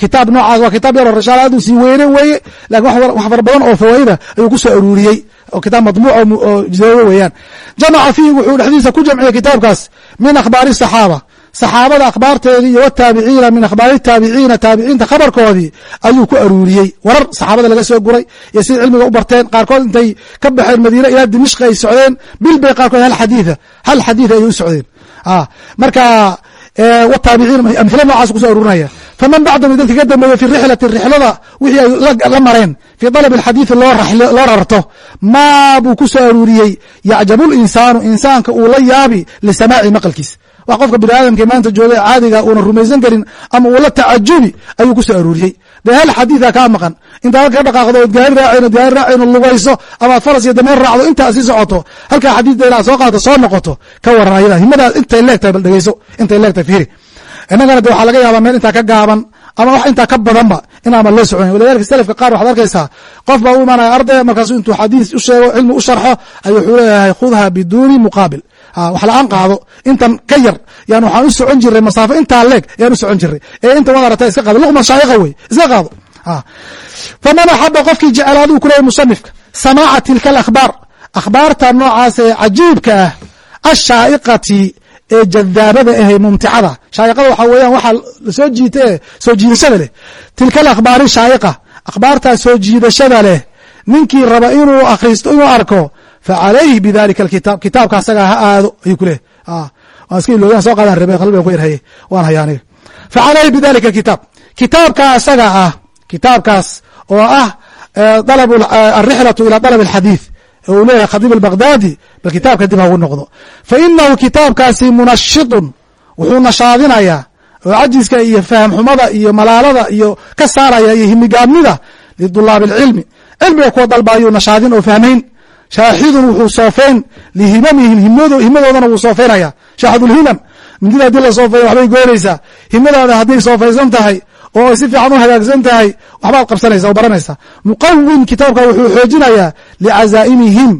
[SPEAKER 1] Kitaab noocaas waa kitaab yaroo rishaala aaduu sii weynan weeye laakiin wax fara badan oo fawaida ayuu ku soo aruuriyey oo kitaab madmuuc oo jawabo weeyaan. Jamaca fiihi wuxuu dhexdiisa ku jamciyey kitaabkaas min akhbaari saxaaba. Saxaabada akhbaarteedii iyo wataabiciina min akhbaari taabiciina taabiciinta khabarkoodii ayuu ku aruuriyey. Warar saxaabada laga soo guray iyo siday cilmiga u barteen qaarkood intay ka baxeen madiina ilaa dimishq ay socdeen bil bay qaarkood hal xadiida hal xadiida ayay u socdeen. Ah, marka wtaabiciin amhila noocaas kuso aruurinaya. Faman bacdahum dadka ka dambeeye fi rixlati rixlada wixii ay la mareen fii dalab alxadiidi loo rarto maa buu ku soo aruuriyey. Yacjabu linsaanu insaanka uu la yaabi lisamaaci maqalkiisa wax qofka bini aadamka maanta jooga caadiga uuna rumaysan karin ama uu la tacajubi ayuu ku soo aruuriyey dee hal xadiida kaa maqan. Intaad halka ka dhaqaaqdo ood gaari raaceen gaari raaceen oo lugayso amaad faras iyo dameer raacdo intaa sii socoto halkaa xadiidda ilaa soo qaadato soo noqoto ka waran ayada himadaas intay leegtahay bal dhegeyso intay leegtahay fiiri. Innagana de waxaa laga yaabaa meel intaa ka gaaban ama wax intaa ka badanba inaama loo soconin walidalika selafka qaar waxaad arkaysaa qof baa u imaanaya ardaya markaasu intuu xadiis u sheego cilmi u sharxo ayuu wuxuu leeyahay khudha biduuni muqaabil. Wax la'aan qaado. Intan ka yar yaan waxaan u socon jiray masaafo intaa leeg yaan u socon jiray. Ee inta waad aragta iska qaado. Luqma shaayiqa wey iska qaado. Faman axaba qofkii jecel aduu ku leeyay musanifka samaaca tilka alakhbaar. Akhbaarta noocaas ee cajiibka ah ashaa'iqati ee jadaabada ahe mumticada. Shaayiqada waxaa weeyaan waxaa la soo jiita ee soo jiidashada leh. Tilka alakhbaari shaayiqa akhbaartaa soo jiidashada leh ninkii raba inuu akhristo inuu arko facalayhi bidalika alkitaab kitaabka asagaa ha aado ayuu ku leehay waan iska ilooyan soo qaadaan rabe qalbigan ku yarhaye waan haya aniga. Facalayhi bidalika alkitaab kitaabka asaga ah kitaabkaas oo ah dalab alrixlatu ila dalab alxadiid uu leeyahay khadiib albaghdadi bal kitaabka dib hagu noqdo fa inahu kitaabkaasi munashidun wuxuu nashaadinayaa oo cajiska iyo faham xumada iyo malaalada iyo ka saaraya iyo himigaabnida lidulaabi alcilmi cilmiga kuwa dalba ayuu nashaadin oo fahmayn shaaxidun wuxuu soofeyn lihimamihim himadoodana wuu soofeynaya shaaxidulhimam mindida haddii la soofeeyo waxbay goynaysaa himadaada hadday soofaysan tahay oo ay si fiican u hagaagsan tahay waxbaad qabsanaysa oo baranaysaa. Muqawin kitaabka wuxuu xoojinayaa licazaa'imihim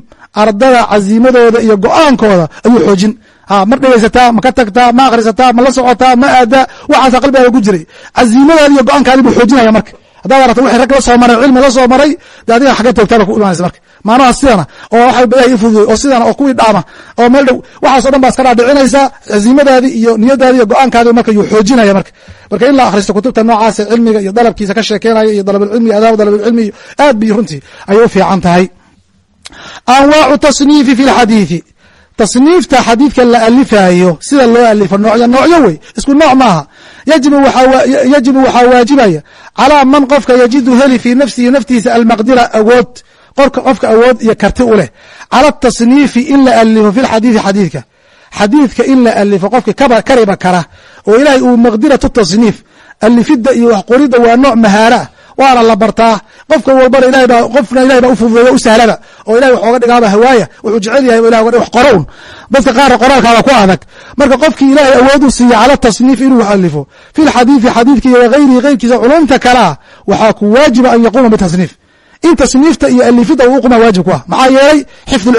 [SPEAKER 1] ardada caziimadooda iyo go'aankooda ayuu xoojin. Ma dhegaysataa ma ka tagtaa ma akhrisataa ma la socotaa ma aadaa waxaasa qalbigaaga ku jiray. Caziimadaadi iyo go'aankaadi buu xoojinaya marka haddaad aragta wixii rag la soo maray cilmi la soo maray de adiga xagga toogtaaba ku imanaysa marka. Maanaha sidana oo waxay badaha ii fududay oo sidana oo kuwii dhaama oo meel dhow waxaaso dhan baa iska dhaadhicinaysaa caziimadaadii iyo niyadaadi iyo go'aankaadi marka yuu xoojinaya marka. Marka in la akhristo kutubta noocaasa cilmiga iyo dalabkiisa ka sheekeynaya iyo dalabulcilmi adaabu dalabulcilmi iyo aad bay runtii ayay u fiican tahay. Anwaacu tasniifi fi lxadiidi tasniifta xadiidka la alifayo sida loo alifo noocyo noocyo wey isku nooc maaha. Yajibu waxaa waajibaya. Calaa man qofka yajidu heli fii nafsihi naftiisa almaqdira awood. Qofka awood iyo karti u leh. Cala tasniifi in la alifo fi lxadiidi xadiidka. Xadiidka in la alifo qofka kariba kara. Oo ilaahay uu maqdiratu tasniif. Alifidda iyo wax qoridda waa nooc mahaara waana la bartaa. Qofka walbana qofna ilahay baa u fududeeya u sahlaba oo ilahay waxooga dhigaaba hawaaya wuxuu jecel yahay ilahay wax qoro dadka qaarna qoraalkaaba ku adag. Marka qofkii ilaahay awood siiya cala tasniif inuu wax fi lxadiidi xadiidka iyo wagayrihi keyrkiisa culumta kalea waxaa ku waajiba an yaquuma bitasniif in tasniifta iyo alifidda uu uquma waajib ku ah. Maxaa yeelay? Xifd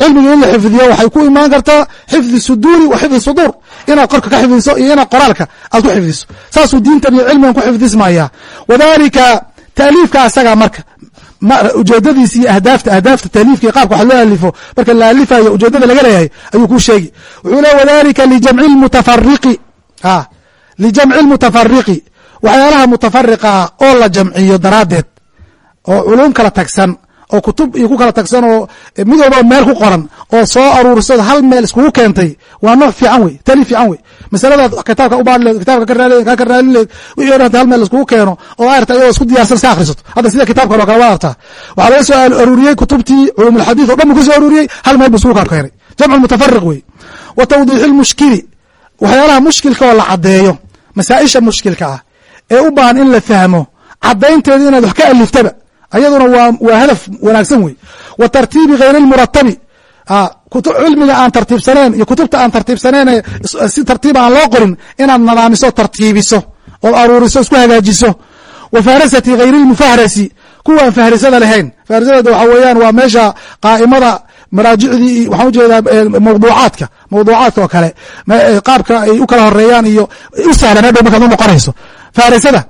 [SPEAKER 1] cilmiga in la xifdiyo waxay ku imaan kartaa xifdi suduuri wa xifdi suduur. Inaad qorka ka xifdiso iyo inaad qoraalka aad ku xifdiso. Saasuu diintan iyo cilmigan ku xifdismaya wadalika taaliifka asaga marka ujeedadiisa iyo ahdaafta ahdaafta taaliifka qaabka wax loo alifo marka la alifayo ujeedada laga leeyahay ayuu kuu sheegi wuxuu le wadalika lijamci mutafariqi lijamci lmutafariqi waxyaalaha mutafariqa ah oo la jamciyo daraaddeed oo culum kala tagsan oo kutub iyo ku kala tagsan oo mid walba meel ku qoran oo soo aruursada hal meel iskugu keentay waa nooc fiican wey tali fiican wey. Masaladaad kitaabka u baadhi leed kitaabka ka raali kaa ka raali leed wixii o dhanta hal meel iskugu keeno oo aarta ayagoo isku diyaarsan iska akhrisato hadda sida kitaabkan oo kale waa artaa waxaa laga soo aruuriyey kutubtii culumulxadiid o dhan buu ka soo aruuriyey hal meel buu iskugu kaa keenay jamcu mutafariq wey. Wa tawdiixi lmushkili waxyaalaha mushkilka oo la caddeeyo masaa-isha mushkilka ah ee u baahan in la fahmo caddaynteeda inaad wax ka aliftaba ayaduna waa hadaf wanaagsan wey. Wa tartiibi hayr lmuratabi cilmiga aan tartiibsanayn iyo kutubta aan tartiibsanayn si tartiiba aan loo qorin inaad nadaamiso tartiibiso ood aruuriso isku hagaajiso. Wa fahrasati hayr lmufahrasi kuwaan fahrisada lahayn. Fahrisadeeda waxa weeyaan waa meesha qaa'imada maraajicdii waxaan u jeedaa mawduucaadka mawduucaadka oo kale. Qaabka ay u kala horeeyaan iyo u sahlan hadhow markaad u noqonayso. Fahrisada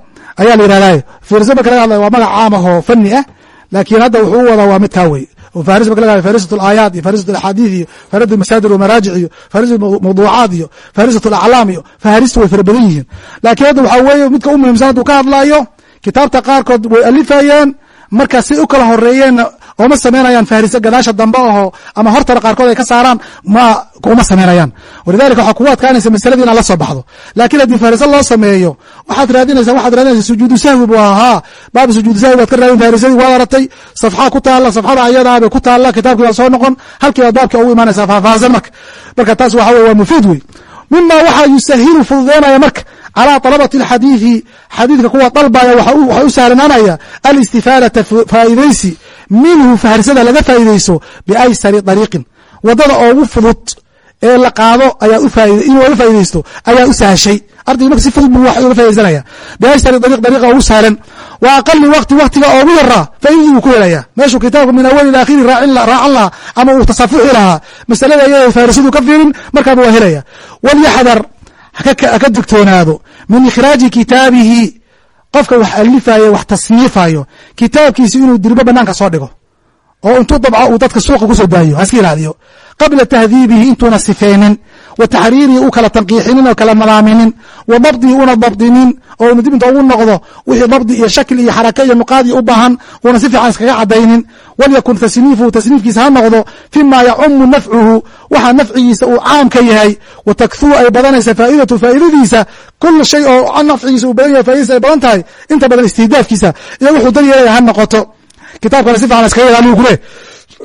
[SPEAKER 1] ayaa la yihahdaa fahrisada marka laga hadlaya waa magac caam ah oo fani ah laakiin hadda wuxuu u wadaa waa midkaa wey faris marka laga farisat alaayaat iyo farisat alaxaadiid iyo farisat almasaadir walmaraajic iyo farisat mawduucaat iyo farisat alaclaam iyo faharistu way fara badan yihiin. Laakiin hadda waxaa weeye midka u muhiimsan hadduu ka hadlaayo kitaabta qaarkood way alifayeen marka si u kala horeeyeen ooma samaynayaan fahriso gadaasha dambe aho ama hortara qaarkood ay ka saaraan ma kuma samaynayaan walidalika waxaa kugu adkaanaysa masaladii inaad la soo baxdo laakiin haddii fahriso loo sameeyo waxaad raadinaysa waxaad raadinaysa sujuudu sahwi buu ahaa baab sujuudu sahwi baad ka raadin fahrisadii waad aratay safxa ku taalla safxada ayadaabay ku taalla kitaabkii baa soo noqon halkii baad baabka ugu imaanaysaa faahfaahsan marka marka taas waxa weye waa mufiid wey mima waxaa yusahilu fududeynaya marka calى طalabati اxadiiثi xadiidka kuwa dalbaya waxay u sahlanaanaya alistifaadata faa'idaysi minhu fahrisada laga faa'idayso biaysari طariiqin waddada oogu fudud ee la qaado in laga faa'idaysto ayaa u sahashay ardayga marka si fudud bu wax uga faa'idaysanaya biaysari ariiq dariiqa oogu sahlan. Wa aqali waqti waktiga oogu yaraa faa'idadii buu ku helaya meeshuu kitaabka min awali ila akhiri raacan lahaa ama uu tasafuxi lahaa masalada iyada fahrisadu ka fiirin markaaba waa helaya walyaxdar haka digtoonaado min ikhraaji kitaabihi qofka wax alifayo wax tasniifayo kitaabkiisi inuu dirbo banaanka soo dhigo oo intuu dabco uu dadka suuqa ku soo daayo haska ilaaliyo. Qabla tahdiibihi intuuna sifeynin wa taxriirihi u kala tanqiixinin oo kala nadaaminin wa dabdihi una dabdinin oo inta ugu noqdo wixii dabdi iyo shakl iyo xaraka iyo nuqaadi u baahan una si fiican iskaga cadaynin walyakun tasniifuhu tasniifkiisa ha noqdo fima yacumu nafcuhu waxaa nafcigiisa uu caam ka yahay. Wa takthuru ay badanaysa faa'idatu faa'idadiisa kula shay oo nafcigiisa uu badan yahay faidadiisa ay badan tahay inta badan istihdaafkiisa iyo wuxuu dar yeelaya ha noqoto. Kitaabkana si fiican iskaga ilaaliyu kule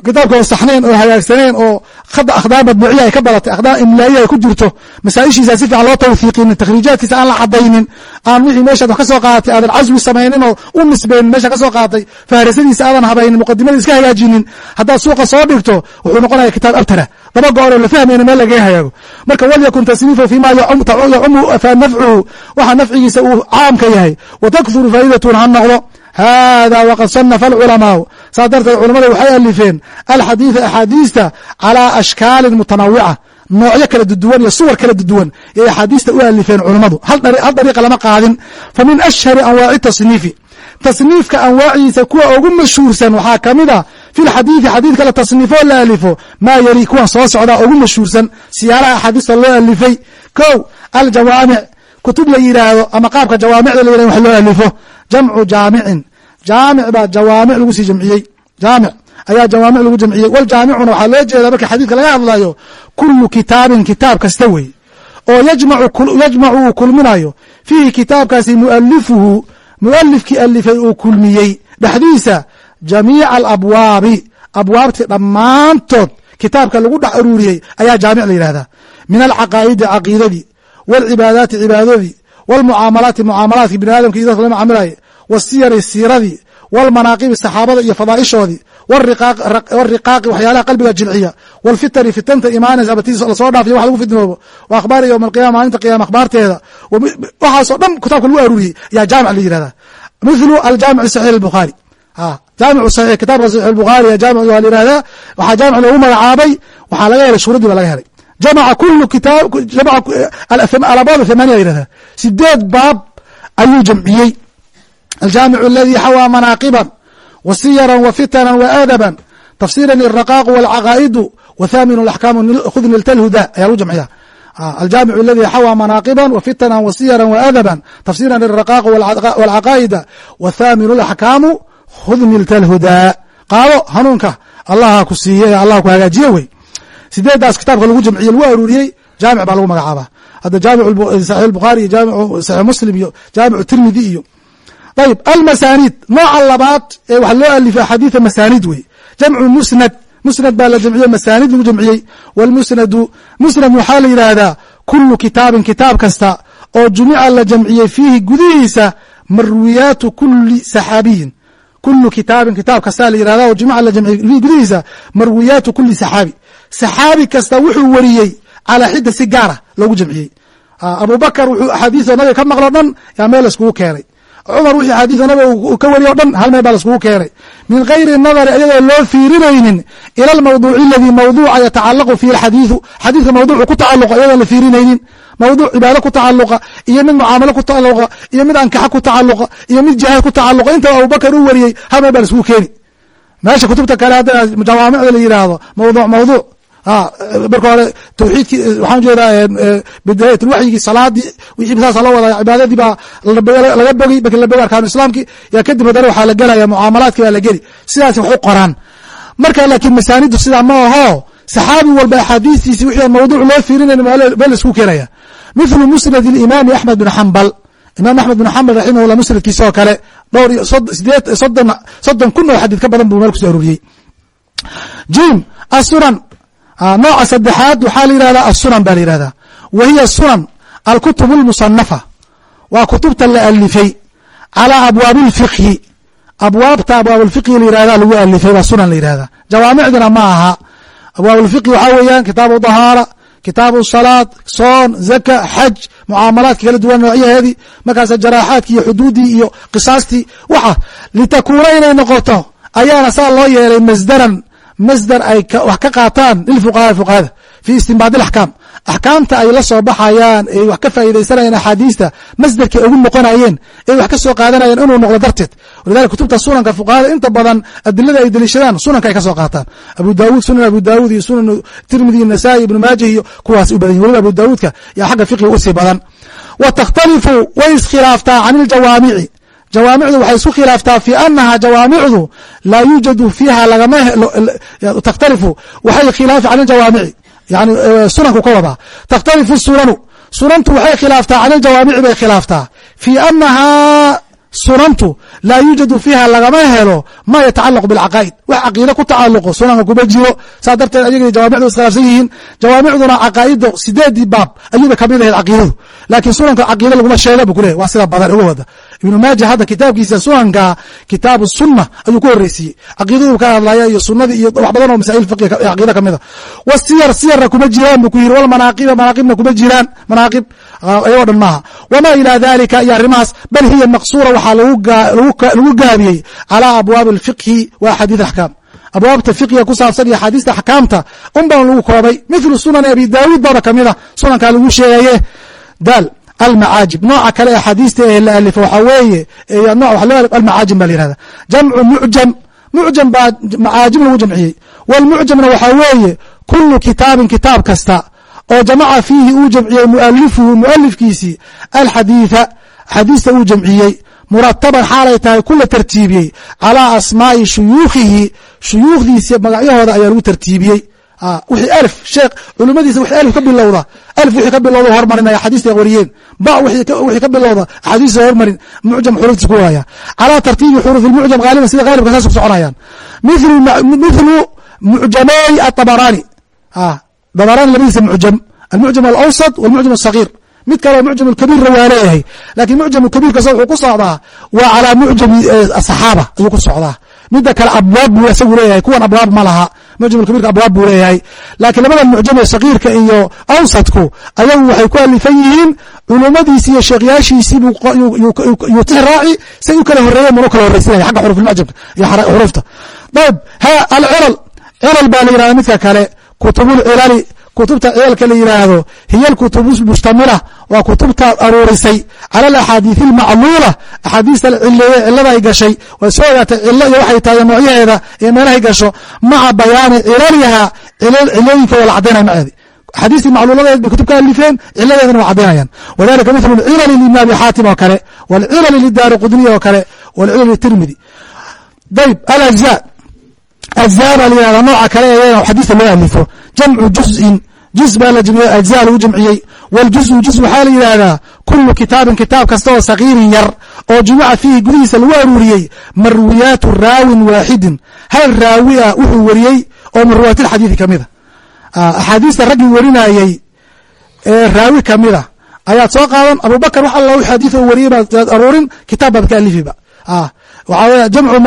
[SPEAKER 1] kitaabka oo saxnayn oo hagaagsaneen oo akhdaar madbuuciya ay ka badatay akhdaar imlaa'iya ay ku jirto masaa-ishiisa si fiican loo tawfiiqinin takhriijaadkiisa aan la cadaynin aan wixii meeshaad wax ka soo qaadatay aadan caswi samaynin oo u nisbaynin meesha ka soo qaadatay fahrisadiisa aadan habaynin muqadimada iska hagaajinin haddaad suuqa soo dhigto wuxuu noqonaya kitaab abtara. Daba go-on oo la fahmayna meel lagaga hagaago marka walyakun tasniifu fima yacumu nafcuhu waxa nafcigiisa uu caamka yahay wa takfuru faa'idatun ha noqdo hada wqad sanafa alculamaau saas darteed culamada waxay alifeen alxadiida axaadiista calaa ashkaalin mutanawica noocyo kala duduwan iyo suwar kala duduwan yay axaadiista u alifeen culammadu hal dariiqa lama qaadin fa min ashhari anwaaci tasniifi tasniifka anwaaciisa kuwa ugu mashhuursan waxaa kamida fi lxadiidi xadiidka la tasniifo la alifo maa yeli kuwan soo socdaa ugu mashhuursan siyaalaha axaadiista loo alifay ko aljawaamic kutub la yidhaahdo ama qaabka jawaamicda la yirah wax loo alifo jamcu jaamicin. Jaamic baa jawaamic lagu sii jamciyey. Jaamic. Ayaa jawaamic lagu jamciyey. Waljaamicuna waxaa loo jeedaa marka xadiidka laga hadlayo kulu kitaabin kitaab kasta wey. Oo yajmacu uu kulminayo fiihi kitaabkaasi mualifuhu mualifkii alifay uu kulmiyey. Dhexdiisa jamiica alabwaabi abwaabtii dhammaantood kitaabka lagu dhex aruuriyey ayaa jaamic la yihahdaa min alcaqaa'idi caqiidadii wاlcibaadaati cibaadadii wاlmucaamalaati mucaamalaadki bini aadamka iyo dadka la macamilaye wasiyari siiradii wاlmanaaqibi saxaabada iyo fadaaishoodii wاriqaaqi waxyaalaha qalbiga jilciya wاlfitani fitanta imaanaysa abati lasoo dhaafiyo wax lagu fitnoobo wa akhbaari yowma alqiyama maalinta qiyama akhbaarteeda waxaasoo dhan kitaabka lagu aruuriyey yaa jaamic la yihahda mithlu aljaamic saxiix الbukhaari jaamic saxiix kitaabka saxiix الbukhaari jaamic waa la yihahdaa waxaa jaamic loogu magacaabay waxaa laga helay shuruudii ba laga helay jamca kulu kitaab alabaab thamaniya yihahdaa sideed baab ayuu jamciyey aljaamic aladi xawaa manaaqiban wa siyara wa fitana wa aadaban tafsira iraqaaq wاlcaqaa'idu wa thaminu axkaamu khud niltalhuda ayaa lagu jamciya aljaamic aladi xawaa manaaqiban wa fitana wa siyara wa aadaban tafsira iraqaaq wاlcaqaa'ida wa thaminu axkaamu khud niltalhuda qaado hanuunka allaha ku siiye allah ku hagaajiye wey sideedaas kitaabka lagu jamciye lagu aruuriyey jaamic baa lagu magacaaba hadda jaamic saxiix الbukhaari iyo jaamic saxiix muslim iyo jaamic tirmidi iyo ayb almasanid nooca labaad ee waxa loo alifay axaadiida masanid wey. Jamcu musnad musnad baa la jamciye masanid lagu jamciyey. Wاlmusnadu musnad waxaa la yidhaahdaa kulu kitaabin kitaab kasta oo jumica la jamciyey fiihi gudihiisa marwiyaatu kuli saxaabiyin. Kulu kitaabin kitaab kastaa la yirahda o jimca la jamciy gudihiisa marwiyaatu kuli saxaabi. Saxaabi kasta wuxuu wariyey calaa xida si gaara loogu jamciyey. Abubakar wuxuu axaadiisa nabiga ka maqlo dhan yaa meel laiskugu keenay cumar wixii axaadiisa nabiga ka wariyo o dhan hal meel baa laiskugu keenay. Min gayri nadari iyadoo loo fiirinaynin ila almawduuci aladii mawduuca yatacalaqu fihi alxadiidu xadiidka mawduucu ku tacaluqa iyadoon la fiirinaynin. Mawduuc cibaado ku tacaluqa iyo mid mucaamalo ku tacaluqa iyo mid ankaxa ku tacaluqa iyo mid jihaad ku tacaluqa intaba abubakar u wariyey hal meel baa laiskugu keeni meesha kutubta kale hadda jawaamicda la yidhaahdo mawduuc mawduuc marka hore tawxiidki waxaan jeedaa bidayat waxyigii salaadii wixii saasa loo wadaa cibaadadii baa laga bogay marki la bogay arkaanu islaamki yaa kadib haddana waxaa la gelaya mucaamalaadki baa la geli. Sidaas wax u qoraan. Marka laakiin masaanidu sidaa ma aho saxaabi walba axaadiistiisi wixii aan mawduuc loo fiirinayn bee la isku keenaya. Mithlu musnad imaami axmed bin xambal imaam axmed bin xambal raximahullah musnadkiisa oo kale dhowr iyo sideed soddon soddon kun oo xadiid ka badan buu meel kuso arooriyey jim asunan nooca saddexaad waxaa la yihahdaa asunan ba la yihahdaa wa hiya sunan alkutub اlmusanafa waa kutubta la alifay calى abwaabi اlfiqhi abwaabta abwaab اlfiqhi la yihahda lagu alifay baa sunan la yihahda jawaamicdina ma aha abwaab اlfiqhi waxaa weeyaan kitaabu dahaara kitaabu salaad soon zaka xaj mucaamalaadka kala duwan noocyaheedii markaas jaraaxaadki iyo xuduuddii iyo qisaastii waxa litakuuna inay noqoto ayaana saa loo yeelay masdaran masdar ay wax ka qaataan lilfuqahaa fuqahada fi istinbaad ilaxkaam axkaamta ay la soo baxayaan ay wax ka faa'iidaysanayeen axaadiista masdarkay ugu noqonayeen ay wax ka soo qaadanayeen inuu noqdo darteed. Walidalika kutubta sunanka fuqahada inta badan adilada ay deliishadaan sunanka ay ka soo qaataan. Abu daawuud sunan abu daawuud iyo sunan tirmidi iyo nasaai ibnu maajah iyo kuwaas u badan. Yihin waliba abu daawuudka yaa xagga fiqiga u sii badan. Wa takhtalifu way iskhilaaftaa can iljawaamici jawaamicdu waxay isku khilaaftaa fi anaha jawaamicdu laa yuujadu fiiha lagama takhtalifu. Waxay khilaafi can iljawaamici yani sunanku ka wadaa takhtalifu sunanu. Sunantu waxay khilaaftaa can iljawaamici bay khilaaftaa. Fi anaha sunantu laa yuujadu fiiha lagama helo ma yatacalaqu bilcaqaa'id. Wax caqiide ku tacaluqo sunanka kuma jiro. Saas darteed ayagii jawaamicdu iskhilaafsan yihiin. Jawaamicduna caqaa'ida sideedii baab ayuuba ka mid ahayd caqiidadu. Laakiin sunanka caqiide laguma sheega bu kuleyahy waa sida badan uga wada ibnu maaja hadda kitaabkiisa sunanka kitaabu sunna ayuu ku horeysiiyey caqiidadu ka hadlaya iyo sunadii iyo wax badan oo masaa'il fiqiga caqiida ka mid a. Wasiyar siyarna kuma jiraan bu ku yiri walmanaaqiba manaaqibna kuma jiraan manaaqib ayagoo dhan maaha. Wamaa ilaa dalika iyo arrimahaas bal hiya maqsuura waxaa lagu gaabiyey calaa abwaabi alfiqhi wa axaadiid axkaam abwaabta fiqiga ku saabsan iyo axaadiista axkaamta un baan lagu koobay. Mithlu sunani abi daawuud baaba kamida sunankaa lagu sheegaye daal almacaajib nooca kale axaadiista ee la alifo waxaa weeye almacaajim ba la yihahda jamcu mucjam mucjam baa macaajim lagu jamciyey walmucjamna waxaa weeye kulu kitaabin kitaab kasta oo jamaca fiihi uu jamciyey mualifuhu mualifkiisii alxadiida xadiista uu jamciyey murataban xaalay tahay kula tartiibiyey calaa asmaa'i shuyuukhihi shuyuukhdiisi magacyahooda ayaa lagu tartiibiyey wixii alf sheekh culimadiisa wixii alf ka bilowda. Alf wixii ka bilowda hormarinaya axaadiista ay wariyeen. Ba wixii ka bilowda axaadiista hormarin. Mucjam xuruuftiisa ku waaya calaa tartiibi xuruuf ilmucjam haaliban sida haalibka saas ku soconayaan. Mithlu mucjamay atabaraani dabaraani labadiisa mucjam. Almucjam alawsat walmucjam asagiir mid kaleo mucjam kabiirna waa leeyahay laakiin mucjam kabiir kasa wuxuu ku socdaa waa calaa mucjami asaxaaba ayuu ku socdaa. Mida kale abwaab buu isagu leeyahay kuwan abwaab ma laha mucjam kabirka abwaab buu leeyahay. Laakiin labada mucjam ee sagiirka iyo awsadku ayagu waxay ku alifan yihiin culumadiisi iyo sheekyaashiisii yuu tix raaci say u kala horeeyeen bun u kala horeysanaya xagga xurufilmucjamka iyo xuruufta. Ayb ha alcilal cilal baa la yihahda midka kale kutubulcilali kutubta cilalka la yihaahdo hiy اkutub mustamila waa kutubta aruurisay calى اaxaadiiث اlmacluula axaadiista cileeye cilada ay gashay way soo ogaatay cilo iyo waxay tahay noocyaheeda iyo meelahay gasho maca bayaani cilaliha cilooyinka waa la cadaynaya maceedi axaadiistii macluuladeed bay kutub ka alifeen ciladeedana waa cadaynayaan wadalika mithlu cilali ibn abi xaatim oo kale wاlcilali lidaari qudniy oo kale wاlcilal tirmidi dayb alajزا ajزaa baa la yihahda nooca kale ee xadiista loo alifo jamcu juzin juz baa la jamciye ajza lagu jamciyey wاljuزu juz waxaa la yidhahdaa kulu kitaabin kitaab kasta oo sagiirin yar oo jumaca fiihi gudihiisa lagu aruuriyey marwiyaatu raawin waaxidin hal raawi ah wuxuu wariyey oo min ruwaati اlxadiiثi kamida axaadiista raggii warinayey ee raawi kamida ayaad soo qaadan abubakr wax alla xadiid oo wariyey baad aruurin kitaab baad ka alifiba waxaa weya jamcu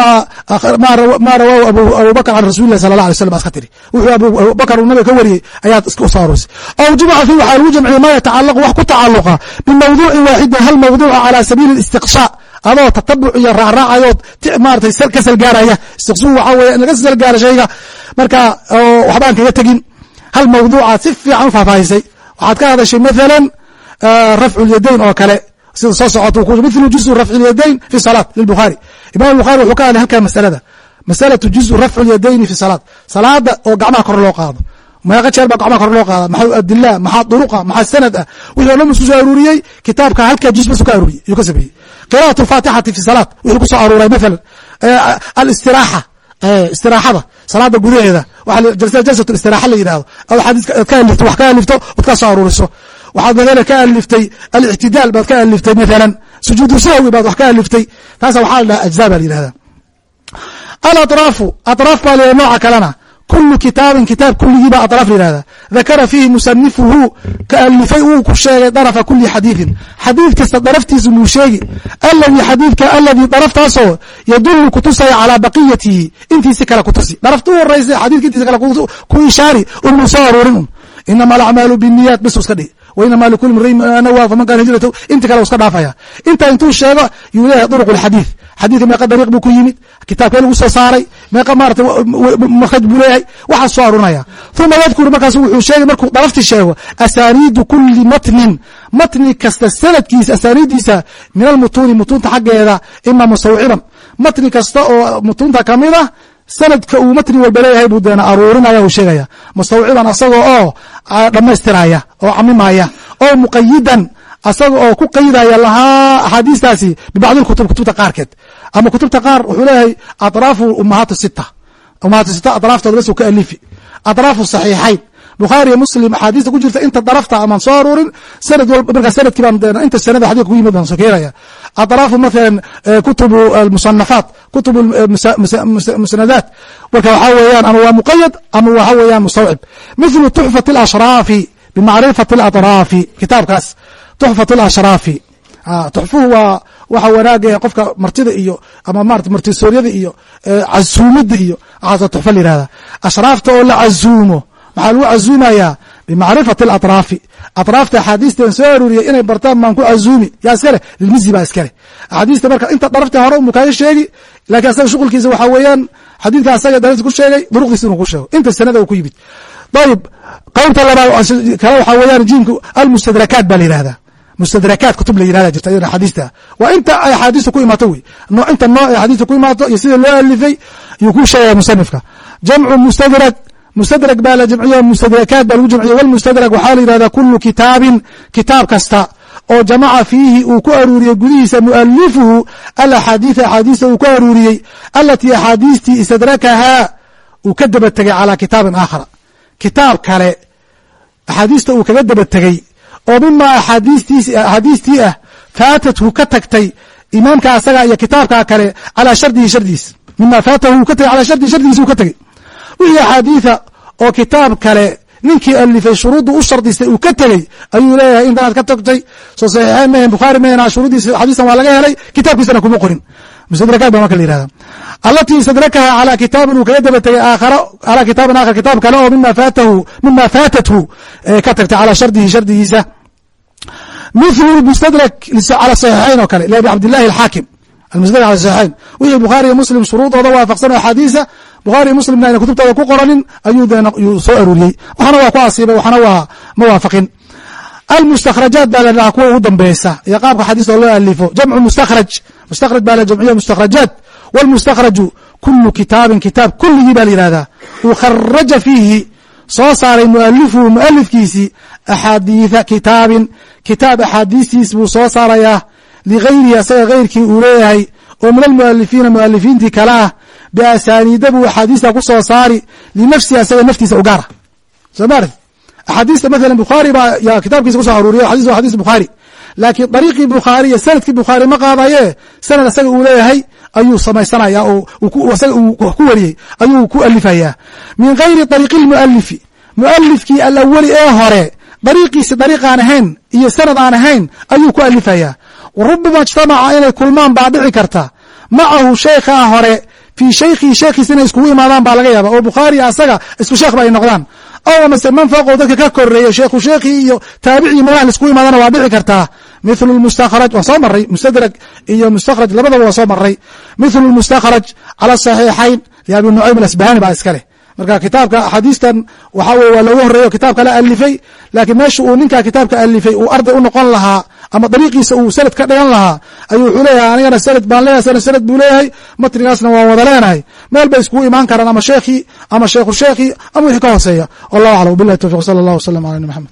[SPEAKER 1] ma rawaahu abubakr can rasuli lah sala la alay slam baa iska tiri. Wuxuu abubakr uu nabiga ka wariyey ayaad iska soo aruurisay aw jumaca fi waxaa lagu jamciyey ma yatacalaqu wax ku tacaluqa bimawduucin waaxidin hal mawduuca cala sabiili istiqshaa adoo tatabuc iyo raacraacayood maratay ka salgaaraya. Istiqsuu waxaa weya in laga salgaara shayga. Marka waxbaan kaga tegin hal mawduucaad si fiican u faahfaahisay. Waxaad ka hadashay mathalan rafcu lyadayn oo kale sida soo socoto mithlu juzu rafci lyadayn fi salaat lilbukhaari imam bukhari wuxuu ka hadlay halkaa masalada. Masalatu juzu rafcu lyadayni fi salaat. Salaada oo gacmaha kor loo qaado. Meeqa jeer baa gacmaha kor loo qaada. Maxaa adila maxaa duruqa maxaa sanad ah? Wixii o dhan isku soo aruuriyey kitaabka halkaa juz basu ka aruuriyey. Yuu ka sameeyey. Qira'at alfaatixati fi salaat wuxuu ku soo aruuray mathalan alistiraxa istiraaxada salaada gudaheeda. Jalsat istiraaxa la yidhahdo ad xadiis ad ka alifto wax ka alifto od ka soo aruuriso waxaad matala ka aliftay alictidaal baad ka aliftay mathalan sujuudu sahwi baad wax ka aliftay taasa waxaa la dhaha baa la yidhahda alatraafu atraaf baa la nooca kalena kulu kitaabin kitaab kulligii baa atraaf la yihahda dakara fiihi musanifuhu ka alifay uu ku sheegay darafa kuli xadiidin. Xadiid kasta daraftiisa muu sheegi. Aladi xadiidka aladii daraftaasoo yadulu kutusaya calaa baqiyatihi intiisi kale kutusi. Darafta u horeysa xadidka intiisa kale ku ishaari unmuu soo aruurin inama alacmaalu biniyaat bis iska dhigi wainama likuli mriin nawa faman kana hijratu inta kale iska dhaafaya inta intuu sheego yuu leeyahay duruq lxadiid xadiidka meeqa dariiq buu ku yimid kitaabkee lagu soo saaray meeqa maarata makraj buu leeyahay waxaa soo arurinaya uma yadkuru markaas wuxuu sheegay markuu darafti sheego asaaniidu kuli matnin matni kasta sanadkiisa asaaniiddiisa min almutuuni mutuunta xaggeeda ima mustawciban matni kasta oo mutuunta ka mid ah sanadka uu matni walba leeyahay buu deena aruurinaya uu sheegaya mustawciban asagoo oo dhammaystiraya oo camimaya oo muqayidan asaga oo ku qaydaya lahaa axaadiistaasi bibacdi kutub kutubta qaarkeed. Ama kutubta qaar wuxuu leeyahay atraafu umahaatu sita umahaatu sita atraaftooda bas ka alifi atraafu saxiixayn. Bukhaari iyo muslim axaadiista ku jirta inta darafta amaan soo aruurin sanad walba markaa sannadkii baan inta sanada xadidka ku yimid baan soo keenaya atraafu mathalan kutubu almusanafaat kutubu musnadaat marka waxaa weeyaan ama waa muqayad ama waxa weeyaan mustawcib mithlu tuxfat اlashraafi bimacrifati اlatraafi kitaabkaas tuxfat اlashraafi tuxfuhu waa waxa wanaagaya qofka martida iyo ama marata martisooryada iyo casuumada iyo waxaasa tuxfa la yihahda ashraafta oo la cazuumo maxaa lagu cazuumayaa bimacrifati alatraafi atraafta axaadiistan soo aruuriyay inay bartaan baan ku cazuumi yaa iskale lilmizi baa iskale. Axaadiista marka inta darafta hore umu kaaga sheegi lakiin asaga shuqulkiisa waxaa weeyaan xadiidka asaga darafta ku sheegay duruqdiisa inuu ku sheego inta sanada uu ku yimid. Ayib qeybta labaad kale waxaa weeyaan jiimka almustadrakaat baa la yihahdaa mustadrakaat kutub la yirahda jirta iyadana xadiista. Waa inta ay axaadiista ku imaato wey. Inta nooc ay axaadiista ku imaato iyo sida loo alifay yuu ku sheegaya musanifka jamcu mustadrag mustadrag baa la jamciyo mustadrakaat baa lagu jamciyo walmustadrag waxaa la yihahdaa kulu kitaabin kitaab kasta oo jamaca fiihi uu ku aruuriyey gudihiisa mualifuhu alaxaadiida axaadiista uu ku aruuriyey alatii axaadiistii istadrakahaa uu ka daba tegay calaa kitaabin aakhara kitaab kale axaadiista uu kaga daba tegey oo mima axaadiistii ah faatathu ka tagtay imaamka asaga iyo kitaabka kale calaa shardihi shardiis. Mima faatahu ka tagay calaa shardihi shardigiis uu ka tegey wixii axaadiida oo kitaab kale ninkii alifay shuruudda u shardistay uu ka tegey ayuu leeyahay intanaad ka tagtay. Soo saxiixeyn mehen bukhaari mehen shuruuddiisa xadiistan waa laga helay kitaabkiisana kuma qorin. Mustadrakaat baa marka la yihahda alatii istadrakaha calaa kitaabin uu kaga daba tegay aakhara calaa kitaabin aakhar kitaab kale oo mima faatahu mima faatathu ka tagtay calaa shardihi shardigiisa mithlu mustadrak cala saxiixayn oo kale liabi cabdillahi alxaakim almustadrak cala saxiixayn. Wixii bukhaari iyo muslim shuruudooda waafaqsan oo axaadiisa bukhaari iyo muslimna ayna kutubtooda ku qoranin ayuu yuu soo aruuriyey. Waxna waa ku asiibay waxna waa ma waafaqin almustakhrajaat baa la dhahaa kuwa ugu dambeysa iyo qaabka xadiista loo alifo jamcu mustakhraj. Mustakhraj baa la jamciyo mustakhrajaat wاlmustakhraju kulu kitaabin kitaab kulligii baa la yihahdaa uu kharaja fiihi soo saaray mualifuhu mualifkiisii axaadiida kitaabin. Kitaab axaadiistiis buu soo saarayaa ligayrihi asaga geyrkii uu leeyahay oo min almualifiina mualifiintii kale ah biasaaniida buu axaadiista ku saari linafsihi asaga naftiisa u gaara soo maarad axaadiista maala bukhaari baa kitaabkiisa ku soo aruuriya xadis wa xadis bukhaari laakiin dariiqii bukhaari iyo sannadkii bukhaari ma qaadaye sanad asaga uu leeyahay ayuu samaysanaya oo asaga uu ku wariyey ayuu ku alifayaa min gayri ariiqi lmualifi mualifkii alaweli ee hore dariiqiisi dariiq aan ahayn iyo sanad aan ahayn ayuu ku alifayaa rubama ijtamaca inay kulmaan baa dhici karta macahu sheekhaa hore fii shaykhihi sheekhiisa inay iskugu imaadaan baa laga yaaba oo bukhaari asaga isku sheekh ba noqdaan ow mase man fooqow dadka ka koreeya sheekhu sheekhii iyo taabicii madax laiskugu imaadana waa dhici kartaa mithlu mustakhraj waan soo maray mustadrag iyo mustakhraj labadaba waa soo maray mithlu mustakhraj cala saxiixayn liabi nucaym alasbahani baa iska marka kitaabka axaadiistan waxaa weye waa looga horreeyo kitaabka la alifay laakiin meesha uu ninkaa kitaabka alifay uu arday u noqon lahaa ama dariiqiisa uu sanad ka dhigan lahaa ayuu wuxuu leeyahay anigana sanad baan leeyahay sana sanad buu leeyahay matnigaasna waan wada leenahay. Meel bay iskugu imaan karaan ama sheekhii ama sheekhu sheekhii ama wixii ka hooseeya. Wallahu aclam wabillahi tawfiq sala allah wasalam ala nabi maxamed